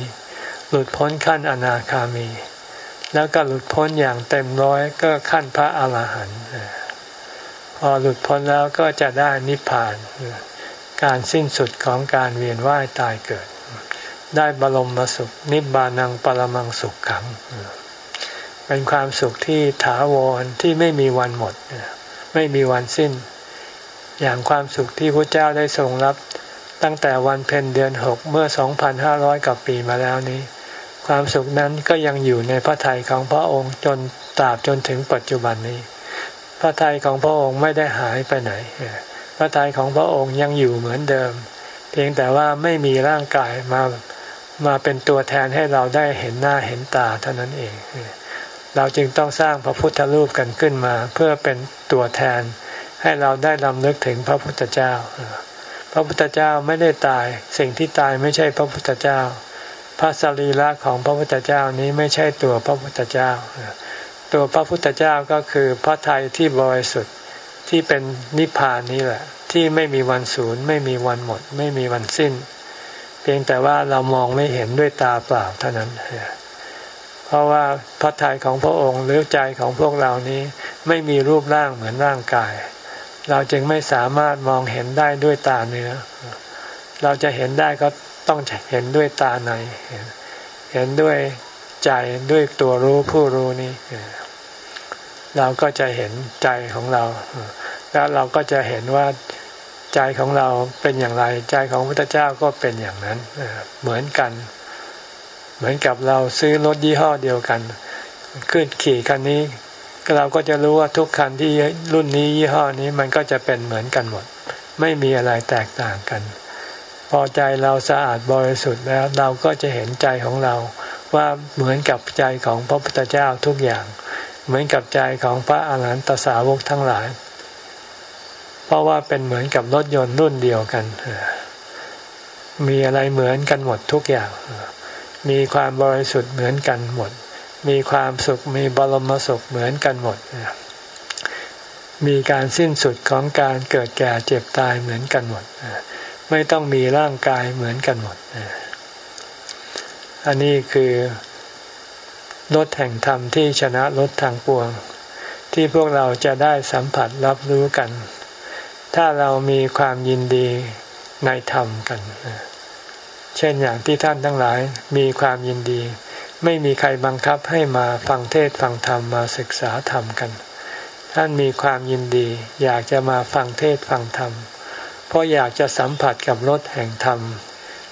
หลุดพ้นขั้นอนาคามี แล้วก็หลุดพ้นอย่างเต็มร้อยก็ขั้นพระอาหารหันต์พอหลุดพ้นแล้วก็จะได้นิพพาน การสิ้นสุดของการเวียนว่ายตายเกิด ได้บรมมสุข นิบานังปรมังสุขขัง เป็นความสุขที่ถาวรที่ไม่มีวันหมด ไม่มีวันสิ้น อย่างความสุขที่พระเจ้าได้ทรงรับตั้งแต่วันเพ็ญเดือนหกเมื่อ 2,500กว่าปีมาแล้วนี้ ความสุขนั้นก็ยังอยู่ในพระทัยของพระองค์จนตราบจนถึงปัจจุบันนี้ พระทัยของพระองค์ไม่ได้หายไปไหน พระทัยของพระองค์ยังอยู่เหมือนเดิม เพียงแต่ว่าไม่มีร่างกายมามาเป็นตัวแทนให้เราได้เห็นหน้าเห็นตาเท่านั้นเอง เราจึงต้องสร้างพระพุทธรูปกันขึ้นมา เพื่อเป็นตัวแทน ให้เราได้ลำลึกถึงพระพุทธเจ้า พระพุทธเจ้าไม่ได้ตาย สิ่งที่ตายไม่ใช่พระพุทธเจ้า พระสรีระของพระพุทธเจ้านี้ไม่ใช่ตัวพระพุทธเจ้า ตัวพระพุทธเจ้าก็คือพระทัยที่บริสุทธิ์ที่เป็นนิพพานนี้แหละ ที่ไม่มีวันศูนย์ ไม่มีวันหมด ไม่มีวันสิ้น เพียงแต่ว่าเรามองไม่เห็นด้วยตาเปล่าเท่านั้น เพราะว่าพระทัยของพระองค์หรือใจของพวกเรานี้ไม่มีรูปร่างเหมือนร่างกาย เราจึงไม่สามารถมองเห็นได้ด้วยตาเนื้อเราจะเห็นได้ก็ ต้องเห็นด้วยตาใน เห็นด้วยใจด้วยตัวรู้ผู้รู้นี้เราก็จะเห็นใจของเรา แล้วเราก็จะเห็นว่าใจของเราเป็นอย่างไร ใจของพระพุทธเจ้าก็เป็นอย่างนั้นเหมือนกัน เหมือนกับเราซื้อรถยี่ห้อเดียวกัน ขึ้นขี่คันนี้เราก็จะรู้ว่าทุกคันที่รุ่นนี้ยี่ห้อนี้มันก็จะเป็นเหมือนกันหมด ไม่มีอะไรแตกต่างกัน พอใจเราสะอาดบริสุทธิ์แล้วเราก็จะเห็นใจของเรา ว่าเหมือนกับใจของพระพุทธเจ้าทุกอย่าง เหมือนกับใจของพระอาหารหันตสาวกทั้งหลาย เพราะว่าเป็นเหมือนกับรถยนต์รุ่นเดียวกัน มีอะไรเหมือนกันหมดทุกอย่าง มีความบริสุทธิ์เหมือนกันหมด มีความสุขมีบรมสุขเหมือนกันหมด มีการสิ้นสุดของการเกิดแก่เจ็บตายเหมือนกันหมด ไม่ต้องมีร่างกายเหมือนกันหมด อันนี้คือรถแห่งธรรมที่ชนะรถทางปวง ที่พวกเราจะได้สัมผัสรับรู้กัน ถ้าเรามีความยินดีในธรรมกัน เช่นอย่างที่ท่านทั้งหลายมีความยินดี ไม่มีใครบังคับให้มาฟังเทศฟังธรรมมาศึกษาธรรมกัน ท่านมีความยินดี อยากจะมาฟังเทศฟังธรรม เพราะอยากจะสัมผัสกับรถแห่งธรรม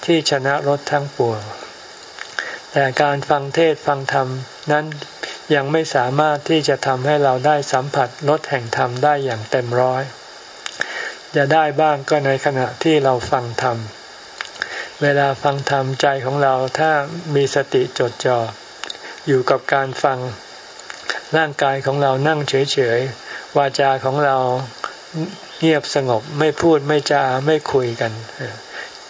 ที่ชนะรถทั้งปวง แต่การฟังเทศฟังธรรมนั้นยังไม่สามารถที่จะทำให้เราได้สัมผัสลดแห่งธรรมได้อย่างเต็มร้อย จะได้บ้างก็ในขณะที่เราฟังธรรม เวลาฟังธรรมใจของเราถ้ามีสติจดจ่ออยู่กับการฟังร่างกายของเรานั่งเฉยๆ วาจาของเรา เงียบสงบไม่พูดไม่จาไม่คุยกัน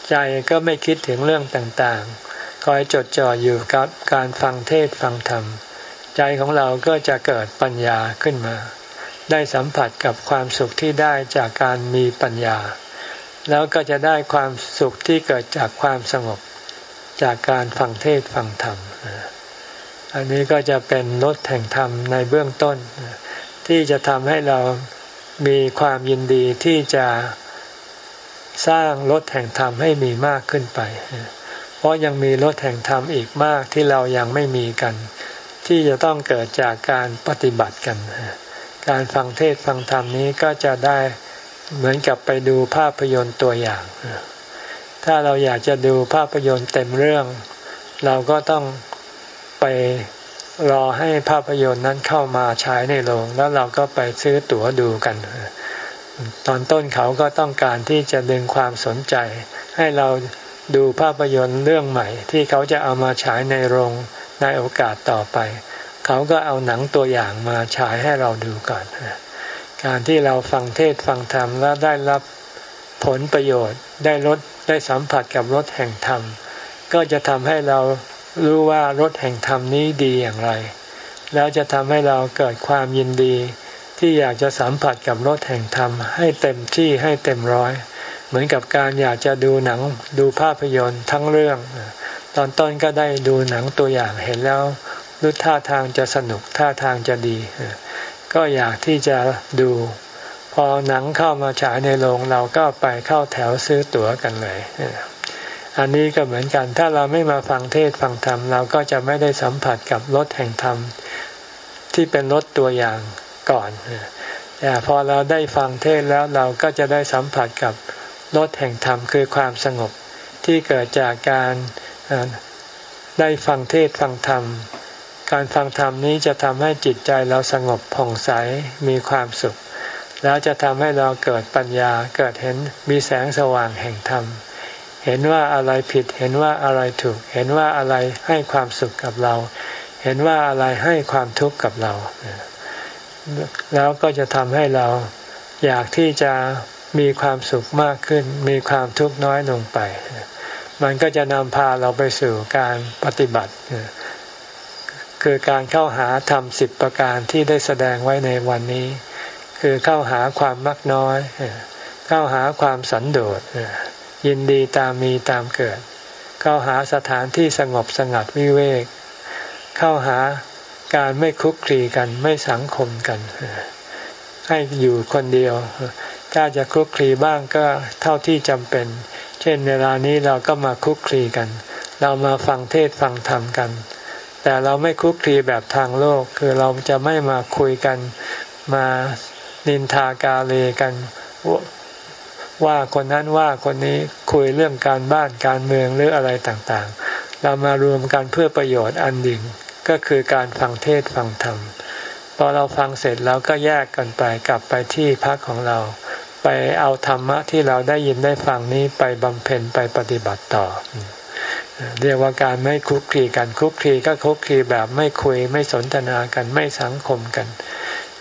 ใจก็ไม่คิดถึงเรื่องต่างๆ คอยจดจ่ออยู่กับการฟังเทศฟังธรรม ใจของเราก็จะเกิดปัญญาขึ้นมา ได้สัมผัสกับความสุขที่ได้จากการมีปัญญา แล้วก็จะได้ความสุขที่เกิดจากความสงบจากการฟังเทศฟังธรรม อันนี้ก็จะเป็นรถแห่งธรรมในเบื้องต้น ที่จะทำให้เรา มีความยินดีที่จะสร้างรถแห่งธรรมให้มีมากขึ้นไป เพราะยังมีรถแห่งธรรมอีกมากที่เรายังไม่มีกัน ที่จะต้องเกิดจากการปฏิบัติกัน การฟังเทศฟังธรรมนี้ก็จะได้เหมือนกับไปดูภาพยนตร์ตัวอย่าง ถ้าเราอยากจะดูภาพยนตร์เต็มเรื่อง เราก็ต้องไป รอให้ภาพยนตร์นั้นเข้ามาฉายในโรงแล้วเราก็ไปซื้อตั๋วดูกัน ตอนต้นเขาก็ต้องการที่จะดึงความสนใจ ให้เราดูภาพยนตร์เรื่องใหม่ ที่เขาจะเอามาฉายในโรงในโอกาสต่อไป เขาก็เอาหนังตัวอย่างมาฉายให้เราดูก่อน การที่เราฟังเทศฟังธรรมแล้วได้รับผลประโยชน์ได้รถได้สัมผัสกับรถแห่งธรรม ก็จะทำให้เรา รู้ว่ารถแห่งธรรมนี้ดีอย่างไร แล้วจะทำให้เราเกิดความยินดี ที่อยากจะสัมผัสกับรถแห่งธรรม ให้เต็มที่ให้เต็มร้อย เหมือนกับการอยากจะดูหนังดูภาพยนตร์ทั้งเรื่อง ตอนต้นก็ได้ดูหนังตัวอย่างเห็นแล้วรู้ท่าทางจะสนุกท่าทางจะดี ก็อยากที่จะดู พอหนังเข้ามาฉายในโรงเราก็ไปเข้าแถวซื้อตั๋วกันเลย อันนี้ก็เหมือนกัน ถ้าเราไม่มาฟังเทศฟังธรรม เราก็จะไม่ได้สัมผัสกับรถแห่งธรรม ที่เป็นรถตัวอย่างก่อนแต่พอเราได้ฟังเทศแล้วเราก็จะได้สัมผัสกับรสแห่งธรรมคือความสงบที่เกิดจากการได้ฟังเทศฟังธรรม การฟังธรรมนี้จะทำให้จิตใจเราสงบผ่องใสมีความสุข แล้วจะทำให้เราเกิดปัญญาเกิดเห็นมีแสงสว่างแห่งธรรม เห็นว่าอะไรผิด เห็นว่าอะไรถูก เห็นว่าอะไรให้ความสุขกับเรา เห็นว่าอะไรให้ความทุกข์กับเรา แล้วก็จะทำให้เราอยากที่จะมีความสุขมากขึ้น มีความทุกข์น้อยลงไป มันก็จะนำพาเราไปสู่การปฏิบัติ คือการเข้าหาธรรมสิบประการที่ได้แสดงไว้ในวันนี้ คือเข้าหาความมักน้อย เข้าหาความสันโดษ ยินดีตามมีตามเกิด เข้าหาสถานที่สงบสงัดวิเวก เข้าหาการไม่คุกคีกันไม่สังคมกัน ให้อยู่คนเดียว ถ้าจะคุกคีบ้างก็เท่าที่จำเป็น เช่นเวลานี้เราก็มาคุกคีกัน เรามาฟังเทศฟังธรรมกัน แต่เราไม่คุกคีแบบทางโลก คือเราจะไม่มาคุยกัน มานินทากาเลกัน ว่าคนนั้นว่าคนนี้คุยเรื่องการบ้านการเมืองหรืออะไรต่างๆ เรามารวมกันเพื่อประโยชน์อันดิ่งก็คือการฟังเทศฟังธรรมพอเราฟังเสร็จแล้วก็แยกกันไปกลับไปที่พักของเรา ไปเอาธรรมะที่เราได้ยินได้ฟังนี้ไปบำเพ็ญไปปฏิบัติต่อ เรียกว่าการไม่คุกคีกันคุกคีก็คุกคีแบบไม่คุยไม่สนทนากันไม่สังคมกัน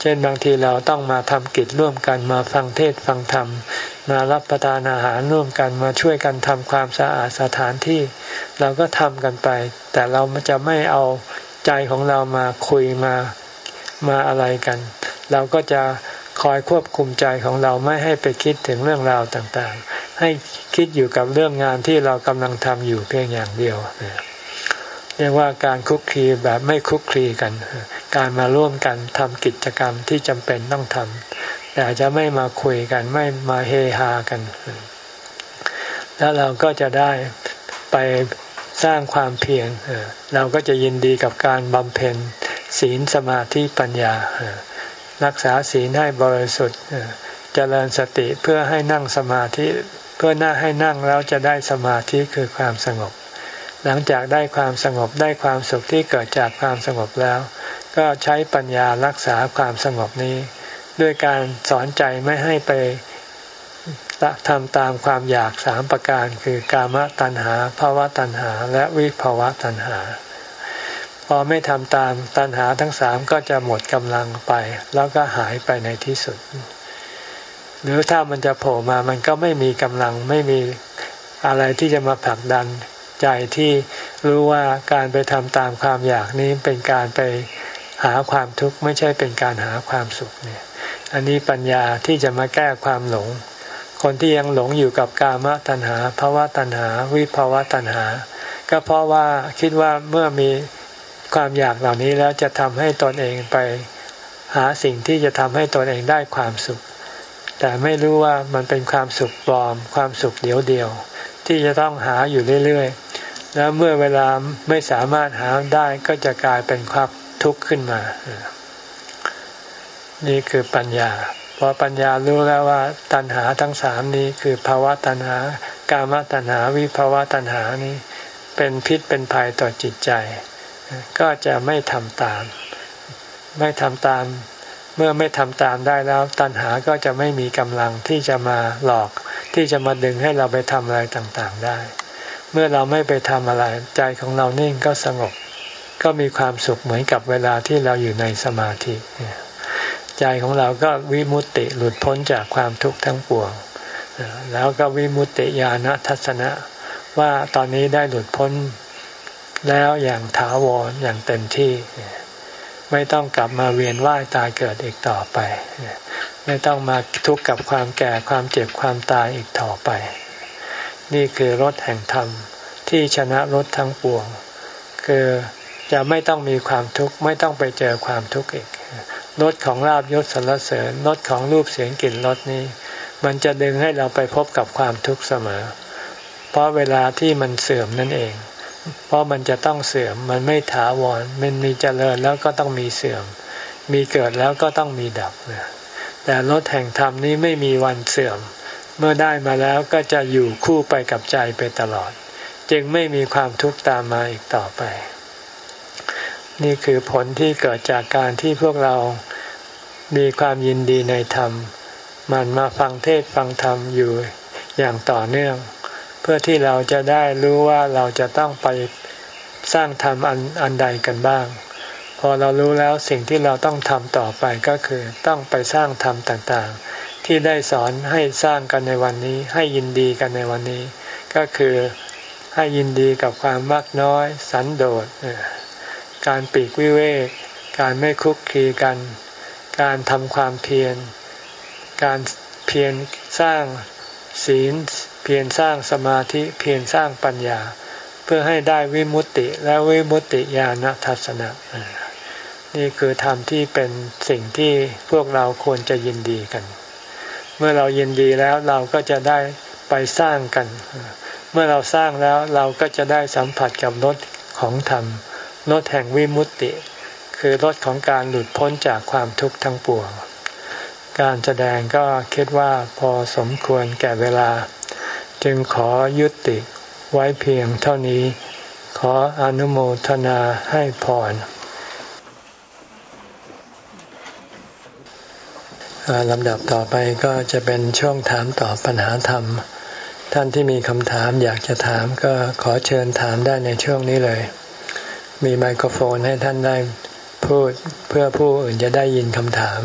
ช่นบางทีเราต้องมาทำกิจร่วมกันมาฟังเทศฟังธรรม มารับประทานอาหารร่วมกันมาช่วยกันทำความสะอาดสถานที่ เราก็ทำกันไป แต่เราจะไม่เอาใจของเรามาคุยมามาอะไรกัน เราก็จะคอยควบคุมใจของเราไม่ให้ไปคิดถึงเรื่องราวต่างๆ ให้คิดอยู่กับเรื่องงานที่เรากำลังทำอยู่เพียงอย่างเดียว เรียกว่าการคุกคีแบบไม่คุกคีกัน การมาร่วมกันทำกิจกรรมที่จำเป็นต้องทำแต่จะไม่มาคุยกันไม่มาเฮฮากัน แล้วเราก็จะได้ไปสร้างความเพียรเราก็จะยินดีกับการบำเพ็ญศีลสมาธิปัญญา รักษาศีลให้บริสุทธิ์เจริญสติเพื่อให้นั่งสมาธิ เพื่อหน้าให้นั่งแล้วจะได้สมาธิคือความสงบ หลังจากได้ความสงบได้ความสุขที่เกิดจากความสงบแล้ว ก็ใช้ปัญญารักษาความสงบนี้ ด้วยการสอนใจไม่ให้ไปทำตามความอยากสามประการ คือกามตัณหาภาวะตัณหา และวิภาวะตัณหา พอไม่ทำตามตัณหาทั้งสามก็จะหมดกำลังไป แล้วก็หายไปในที่สุด หรือถ้ามันจะโผล่มามันก็ไม่มีกำลังไม่มีอะไรที่จะมาผลักดัน ใจที่รู้ว่าการไปทำตามความอยากนี้เป็นการไปหาความทุกข์ไม่ใช่เป็นการหาความสุขเนี่ย อันนี้ปัญญาที่จะมาแก้ความหลง คนที่ยังหลงอยู่กับกามตัณหาภาวะตัณหา วิภาวะตัณหา ก็เพราะว่าคิดว่าเมื่อมีความอยากเหล่านี้แล้วจะทำให้ตนเองไปหาสิ่งที่จะทำให้ตนเองได้ความสุข แต่ไม่รู้ว่ามันเป็นความสุขปลอม ความสุขเดียวเดียว ที่จะต้องหาอยู่เรื่อยๆ แล้วเมื่อเวลาไม่สามารถหาได้ก็จะกลายเป็นความทุกข์ขึ้นมา นี่คือปัญญา พอปัญญารู้แล้วว่าตัณหาทั้งสามนี้คือภาวะตัณหา กามตัณหา วิภาวะตัณหานี้ เป็นพิษเป็นภัยต่อจิตใจ ก็จะไม่ทำตาม ไม่ทำตาม เมื่อไม่ทำตามได้แล้ว ตัณหาก็จะไม่มีกำลังที่จะมาหลอกที่จะมาดึงให้เราไปทำอะไรต่างๆได้ เมื่อเราไม่ไปทำอะไร ใจของเรานิ่งก็สงบ ก็มีความสุขเหมือนกับเวลาที่เราอยู่ในสมาธิ ใจของเราก็วิมุตติหลุดพ้นจากความทุกข์ทั้งปวง แล้วก็วิมุตติญาณทัศนะ ว่าตอนนี้ได้หลุดพ้นแล้วอย่างถาวรอย่างเต็มที่ ไม่ต้องกลับมาเวียนว่ายตายเกิดอีกต่อไป ไม่ต้องมาทุกข์กับความแก่ความเจ็บความตายอีกต่อไป นี่คือรถแห่งธรรมที่ชนะรถทั้งปวง คือจะไม่ต้องมีความทุกข์ไม่ต้องไปเจอความทุกข์อีกรสของลาบยศสรรเสริญรสของรูปเสียงกลิ่นรสนี้ มันจะดึงให้เราไปพบกับความทุกข์เสมอ เพราะเวลาที่มันเสื่อมนั่นเอง เพราะมันจะต้องเสื่อมมันไม่ถาวรมันมีเจริญแล้วก็ต้องมีเสื่อม มีเกิดแล้วก็ต้องมีดับแต่รสแห่งธรรมนี้ไม่มีวันเสื่อม เมื่อได้มาแล้วก็จะอยู่คู่ไปกับใจไปตลอด จึงไม่มีความทุกข์ตามมาอีกต่อไป นี่คือผลที่เกิดจากการที่พวกเรามีความยินดีในธรรม มันมาฟังเทศฟังธรรมอยู่อย่างต่อเนื่อง เพื่อที่เราจะได้รู้ว่าเราจะต้องไปสร้างธรรมอันอันใดกันบ้าง พอเรารู้แล้วสิ่งที่เราต้องทำต่อไปก็คือต้องไปสร้างธรรมต่างๆ ที่ได้สอนให้สร้างกันในวันนี้ ให้ยินดีกันในวันนี้ ก็คือให้ยินดีกับความมากน้อย สันโดษการปีกวิเวก การไม่คุกคีกัน การทำความเพียร การเพียรสร้างศีล เพียรสร้างสมาธิ เพียรสร้างปัญญา เพื่อให้ได้วิมุตติและวิมุตติญาณทัศนะนี่คือธรรมที่เป็นสิ่งที่พวกเราควรจะยินดีกัน เมื่อเรายินดีแล้วเราก็จะได้ไปสร้างกัน เมื่อเราสร้างแล้วเราก็จะได้สัมผัสกับรถของธรรมรถแห่งวิมุตติ คือรถของการหลุดพ้นจากความทุกข์ทั้งปวง การแสดงก็คิดว่าพอสมควรแก่เวลา จึงขอยุติไว้เพียงเท่านี้ ขออนุโมทนาให้พร ลำดับต่อไปก็จะเป็นช่วงถามตอบปัญหาธรรม ท่านที่มีคำถามอยากจะถามก็ขอเชิญถามได้ในช่วงนี้เลย มีไมโครโฟนให้ท่านได้พูดเพื่อผู้อื่นจะได้ยินคำถาม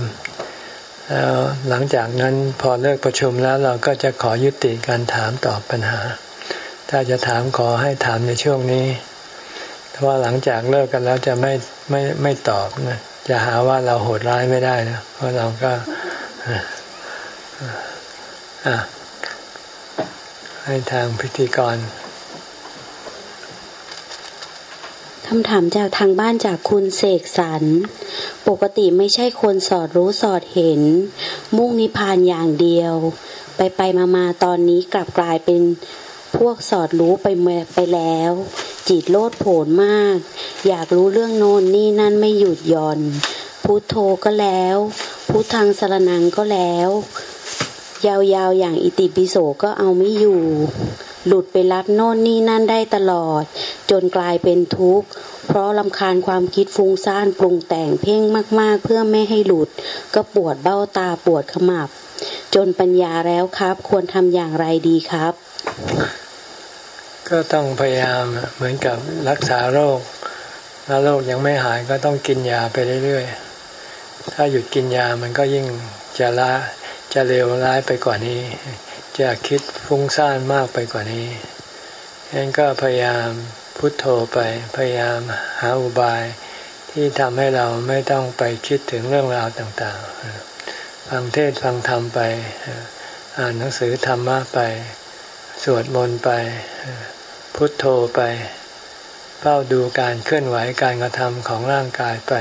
แล้วหลังจากนั้นพอเลิกประชุมแล้วเราก็จะขอยุติการถามตอบปัญหา ถ้าจะถามขอให้ถามในช่วงนี้เพราะหลังจากเลิกกันแล้วจะไม่ไม่ไม่ตอบนะจะหาว่าเราโหดร้ายไม่ได้นะเพราะเราก็ ให้ทางพิธีกรคำถามจากทางบ้านจากคุณเสกสรร ปกติไม่ใช่คนสอดรู้สอดเห็น มุ่งนิพพานอย่างเดียว ไปไปมามาตอนนี้กลับกลายเป็นพวกสอดรู้ไปไปแล้ว จิตโลดโผนมาก อยากรู้เรื่องโน้นนี่นั่นไม่หยุดย่อน พุทโธก็แล้ว พุทธังสรนังก็แล้ว ยาวๆอย่างอิติปิโสก็เอาไม่อยู่ หลุดไปรับโน่นนี่นั่นได้ตลอด จนกลายเป็นทุกข์ เพราะลำคาญความคิดฟุ้งซ่านปรุงแต่งเพ่งมากๆ เพื่อไม่ให้หลุด ก็ปวดเบ้าตาปวดขมับ จนปัญญาแล้วครับ ควรทำอย่างไรดีครับ ก็ต้องพยายามเหมือนกับรักษาโรคถ้าโรคยังไม่หายก็ต้องกินยาไปเรื่อยๆ ถ้าหยุดกินยามันก็ยิ่งจะละจะเร็วร้ายไปกว่านี้ จะคิดฟุ้งซ่านมากไปกว่านี้ฉะนั้นก็พยายามพุทโธไป พยายามหาอุบายที่ทำให้เราไม่ต้องไปคิดถึงเรื่องราวต่างๆ ฟังเทศฟังธรรมไป อ่านหนังสือธรรมะไป สวดมนต์ไป พุทโธไป เฝ้าดูการเคลื่อนไหวการกระทำของร่างกายไป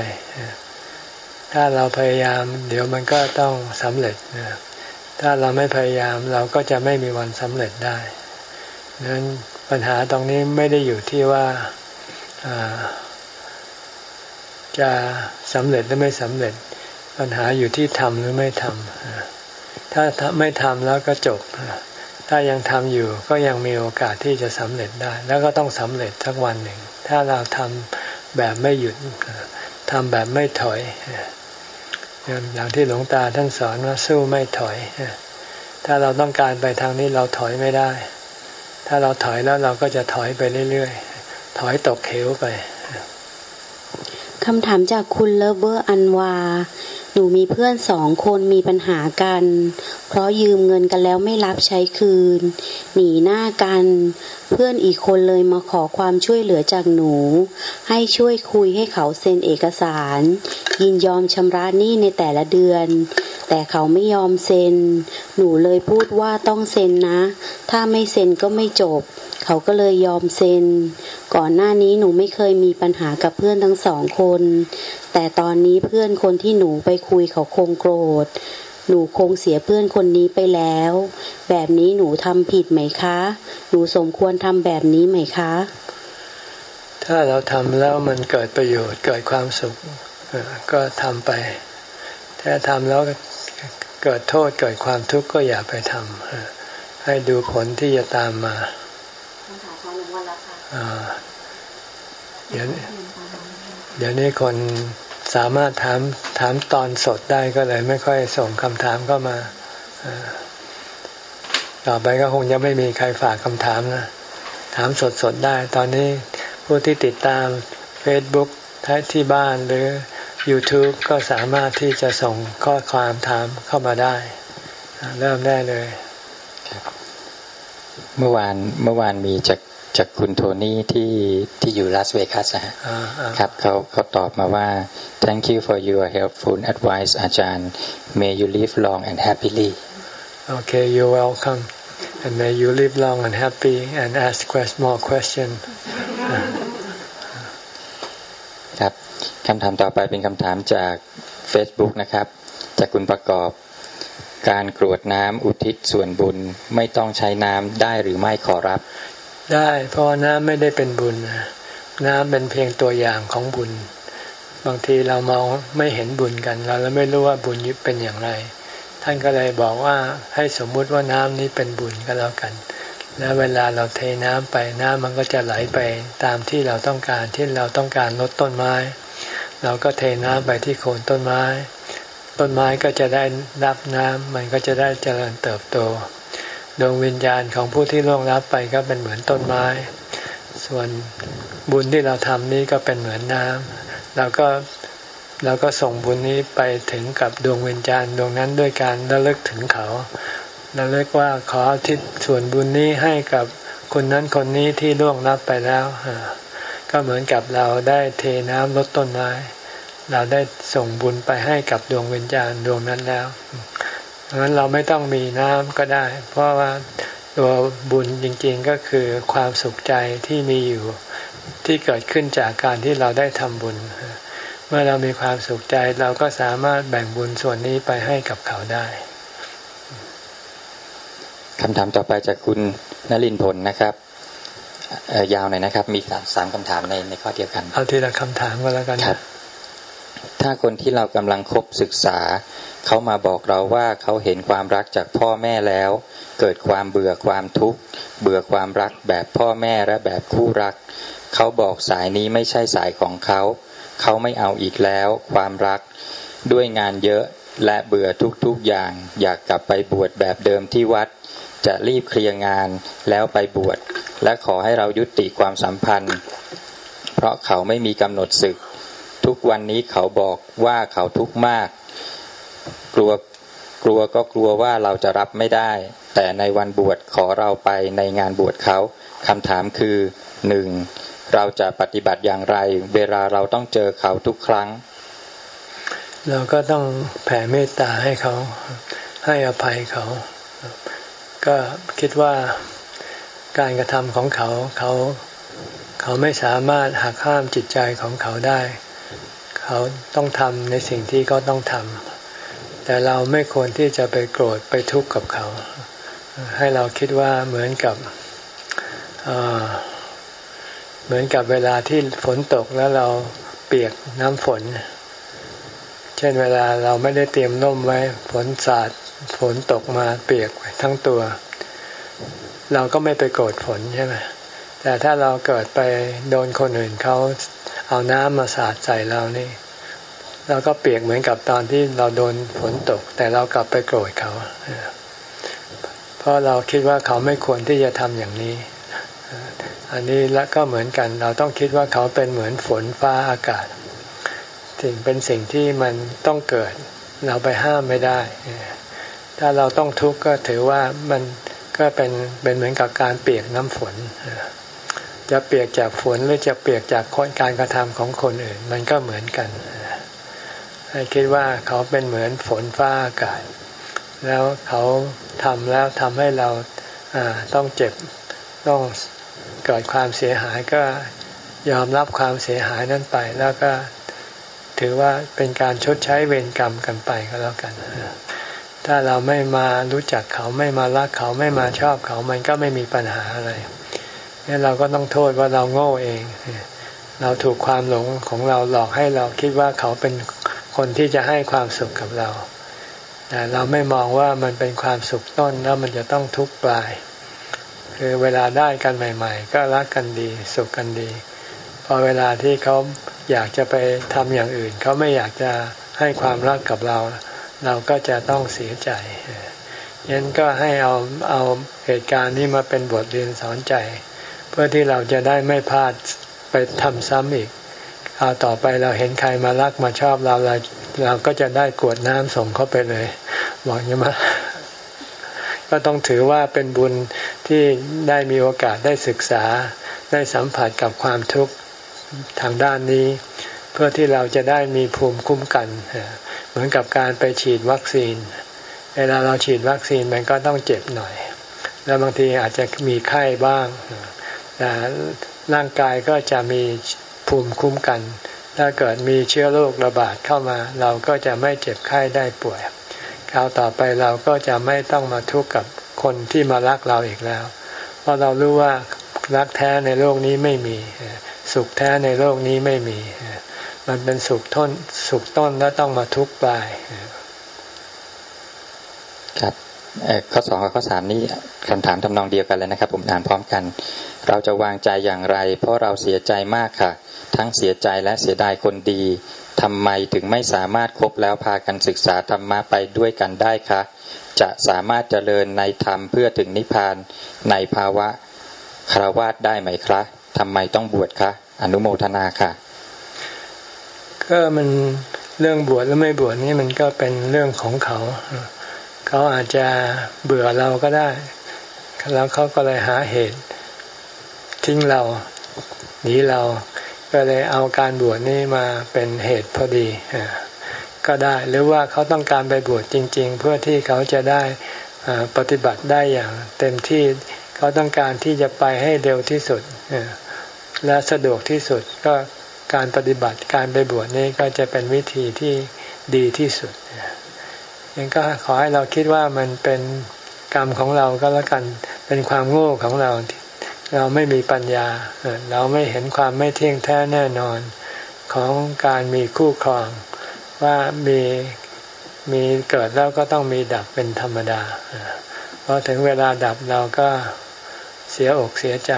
ถ้าเราพยายาม เดี๋ยวมันก็ต้องสำเร็จนะถ้าเราไม่พยายามเราก็จะไม่มีวันสำเร็จได้นั้นปัญหาตรงนี้ไม่ได้อยู่ที่ว่าจะสำเร็จหรือไม่สำเร็จ ปัญหาอยู่ที่ทำหรือไม่ทำถ้าไม่ทำแล้วก็จบ ถ้ายังทำอยู่ก็ยังมีโอกาสที่จะสำเร็จได้ แล้วก็ต้องสำเร็จสักวันหนึ่ง ถ้าเราทำแบบไม่หยุดทำแบบไม่ถอย อย่างที่หลวงตาท่านสอนว่าสู้ไม่ถอย ถ้าเราต้องการไปทางนี้เราถอยไม่ได้ ถ้าเราถอยแล้วเราก็จะถอยไปเรื่อยๆ ถอยตกเหวไปคำถามจากคุณเลเวอร์อันวา หนูมีเพื่อนสองคนมีปัญหากัน เพราะยืมเงินกันแล้วไม่รับใช้คืน หนีหน้ากัน เพื่อนอีกคนเลยมาขอความช่วยเหลือจากหนู ให้ช่วยคุยให้เขาเซ็นเอกสาร ยินยอมชำระหนี้ในแต่ละเดือน แต่เขาไม่ยอมเซ็น หนูเลยพูดว่าต้องเซ็นนะ ถ้าไม่เซ็นก็ไม่จบ เขาก็เลยยอมเซ็น ก่อนหน้านี้หนูไม่เคยมีปัญหากับเพื่อนทั้งสองคน แต่ตอนนี้เพื่อนคนที่หนูไปคุยเขาคงโกรธ หนูคงเสียเพื่อนคนนี้ไปแล้ว แบบนี้หนูทำผิดไหมคะ หนูสมควรทำแบบนี้ไหมคะ ถ้าเราทำแล้วมันเกิดประโยชน์เกิดความสุขก็ทำไปถ้าทำแล้วเกิดโทษเกิดความทุกข์ก็อย่าไปทำให้ดูผลที่จะตามมา เดี๋ยวเดี๋ยวนี้คนสามารถถามถามตอนสดได้ก็เลย ไม่ค่อยส่งคำถามเข้ามา ต่อไปก็คงจะไม่มีใครฝากคำถามนะ ถามสดสดได้ ตอนนี้ผู้ที่ติดตาม Facebook ที่บ้านหรือ YouTube ก็สามารถที่จะส่งข้อความถามเข้ามาได้ เริ่มได้เลย เมื่อวานเมื่อวานมีจาก จากคุณโทนี่ที่ที่อยู่ลาสเวกัสครับเขาเขาตอบมาว่า thank you for your helpful advice อาจารย์ may you live long and happily okay you're welcome and may you live long and happy and ask more questions ครับคำถามต่อไปเป็นคำถามจาก Facebook นะครับ จากคุณประกอบการกรวดน้ำอุทิศส่วนบุญไม่ต้องใช้น้ำได้หรือไม่ขอรับ ได้เพราะน้ำไม่ได้เป็นบุญ น้ำเป็นเพียงตัวอย่างของบุญ บางทีเรามองไม่เห็นบุญกัน เราไม่รู้ว่าบุญยึเป็นอย่างไร ท่านก็เลยบอกว่าให้สมมุติว่าน้ำนี้เป็นบุญก็แล้วกัน แล้วเวลาเราเทน้ำไปน้ำมันก็จะไหลไปตามที่เราต้องการที่เราต้องการลดต้นไม้ เราก็เทน้ำไปที่โคนต้นไม้ ต้นไม้ก็จะได้รับน้ำมันก็จะได้เจริญเติบโต ดวงวิญญาณของผู้ที่ล่วงลับไปก็เป็นเหมือนต้นไม้ ส่วนบุญที่เราทำนี้ก็เป็นเหมือนน้ำเราก็เราก็ส่งบุญนี้ไปถึงกับดวงวิญญาณดวงนั้นด้วยการระลึกถึงเขาระลึกว่าขอทิศส่วนบุญนี้ให้กับคนนั้นคนนี้ที่ล่วงลับไปแล้วก็เหมือนกับเราได้เทน้ำลดต้นไม้ เราได้ส่งบุญไปให้กับดวงวิญญาณดวงนั้นแล้ว ดังนั้นเราไม่ต้องมีน้ำก็ได้ เพราะว่าตัวบุญจริงๆก็คือความสุขใจที่มีอยู่ที่เกิดขึ้นจากการที่เราได้ทำบุญ เมื่อเรามีความสุขใจเราก็สามารถแบ่งบุญส่วนนี้ไปให้กับเขาได้คำถามต่อไปจากคุณนลินพลนะครับยาวหน่อยนะครับ มีสามสามคำถามในในข้อเดียวกัน เอาทีละคำถามก็แล้วกันครับ ถ้าคนที่เรากำลังคบศึกษา เขามาบอกเราว่าเขาเห็นความรักจากพ่อแม่แล้ว เกิดความเบื่อความทุกข์ เบื่อความรักแบบพ่อแม่และแบบคู่รัก เขาบอกสายนี้ไม่ใช่สายของเขา เขาไม่เอาอีกแล้ว ความรัก ด้วยงานเยอะและเบื่อทุกๆอย่าง อยากกลับไปบวชแบบเดิมที่วัด จะรีบเคลียร์งานแล้วไปบวชและขอให้เรายุติความสัมพันธ์ เพราะเขาไม่มีกำหนดศึก ทุกวันนี้เขาบอกว่าเขาทุกข์มาก กลัวกลัวก็กลัวว่าเราจะรับไม่ได้ แต่ในวันบวชขอเราไปในงานบวชเขาคำถามคือหนึ่งเราจะปฏิบัติอย่างไร เวลาเราต้องเจอเขาทุกครั้ง เราก็ต้องแผ่เมตตาให้เขาให้อภัยเขา ก็คิดว่าการกระทำของเขาเขา เขาไม่สามารถหักห้ามจิตใจของเขาได้ เขาต้องทำในสิ่งที่เขาต้องทำแต่เราไม่ควรที่จะไปโกรธไปทุกข์กับเขา ให้เราคิดว่าเหมือนกับเหมือนกับเวลาที่ฝนตกแล้วเราเปียกน้ำฝน เช่นเวลาเราไม่ได้เตรียมน่มไว้ฝนสาดฝนตกมาเปียกทั้งตัว เราก็ไม่ไปโกรธฝนใช่ไหมแต่ถ้าเราเกิดไปโดนคนอื่นเขา เอาน้ำมาสาดใส่เรานี่เราก็เปียกเหมือนกับตอนที่เราโดนฝนตก แต่เรากลับไปโกรธเขา เพราะเราคิดว่าเขาไม่ควรที่จะทำอย่างนี้ อันนี้และก็เหมือนกัน เราต้องคิดว่าเขาเป็นเหมือนฝนฟ้าอากาศสิ่งเป็นสิ่งที่มันต้องเกิด เราไปห้ามไม่ได้ ถ้าเราต้องทุกข์ก็ถือว่ามันก็เป็นเป็นเหมือนกับการเปียกน้ำฝน จะเปียกจากฝนหรือจะเปียกจากการกระทำของคนอื่น มันก็เหมือนกัน ให้คิดว่าเขาเป็นเหมือนฝนฟ้าอากาศ แล้วเขาทำแล้วทำให้เราต้องเจ็บต้องเกิดความเสียหายก็ยอมรับความเสียหายนั้นไป แล้วก็ถือว่าเป็นการชดใช้เวรกรรมกันไปก็แล้วกัน ถ้าเราไม่มารู้จักเขาไม่มารักเขาไม่มาชอบเขามันก็ไม่มีปัญหาอะไร นี่เราก็ต้องโทษว่าเราโง่เอง เราถูกความหลงของเราหลอกให้เราคิดว่าเขาเป็นคนที่จะให้ความสุขกับเรา แต่เราไม่มองว่ามันเป็นความสุขต้นแล้วมันจะต้องทุกข์ปลาย คือเวลาได้กันใหม่ ๆ ก็รักกันดีสุขกันดี พอเวลาที่เขาอยากจะไปทำอย่างอื่น เขาไม่อยากจะให้ความรักกับเรา เราก็จะต้องเสียใจยันก็ให้เอาเอาเหตุการณ์นี้มาเป็นบทเรียนสอนใจ เพื่อที่เราจะได้ไม่พลาดไปทำซ้ำอีกเอาต่อไปเราเห็นใครมารักมาชอบเราเราเราก็จะได้กวดน้ำส่งเข้าไปเลยบอกยังมาก็ต้องถือว่าเป็นบุญที่ได้มีโอกาสได้ศึกษา ได้สัมผัสกับความทุกข์ทางด้านนี้ เพื่อที่เราจะได้มีภูมิคุ้มกัน เหมือนกับการไปฉีดวัคซีน เวลาเราฉีดวัคซีนมันก็ต้องเจ็บหน่อย แล้วบางทีอาจจะมีไข้บ้าง แต่ร่างกายก็จะมีภูมิคุ้มกัน ถ้าเกิดมีเชื้อโรคระบาดเข้ามา เราก็จะไม่เจ็บไข้ได้ป่วยคราวต่อไปเราก็จะไม่ต้องมาทุกข์กับคนที่มารักเราอีกแล้ว เพราะเรารู้ว่ารักแท้ในโลกนี้ไม่มี สุขแท้ในโลกนี้ไม่มี มันเป็นสุขต้นสุขต้นแล้วต้องมาทุกข์ปลาย ข้อสองกับข้อสามนี้คำถามทำนองเดียวกันเลยนะครับ ผมอ่านพร้อมกัน เราจะวางใจอย่างไร เพราะเราเสียใจมากค่ะ ทั้งเสียใจและเสียดายคนดีทำไมถึงไม่สามารถคบแล้วพากันศึกษาธรรมะไปด้วยกันได้คะจะสามารถเจริญในธรรมเพื่อถึงนิพพานในภาวะคารวาสได้ไหมครับทำไมต้องบวชคะอนุโมทนาค่ะ ก็มันเรื่องบวชหรือไม่บวชนี่มันก็เป็นเรื่องของเขา เขาอาจจะเบื่อเราก็ได้ แล้วเขาก็เลยหาเหตุ ทิ้งเราหนีเราก็เลยเอาการบวชนี่มาเป็นเหตุพอดีก็ได้หรือว่าเขาต้องการไปบวชจริง ๆ เพื่อที่เขาจะได้ปฏิบัติได้อย่างเต็มที่เขาต้องการที่จะไปให้เร็วที่สุดและสะดวกที่สุดก็การปฏิบัติการไปบวชนี่ก็จะเป็นวิธีที่ดีที่สุด ยังก็ขอให้เราคิดว่ามันเป็นกรรมของเราก็แล้วกัน เป็นความโง่ของเรา เราไม่มีปัญญา เราไม่เห็นความไม่เที่ยงแท้แน่นอนของการมีคู่ครอง ว่ามีมีเกิดแล้วก็ต้องมีดับเป็นธรรมดาพอถึงเวลาดับเราก็เสียอกเสียใจ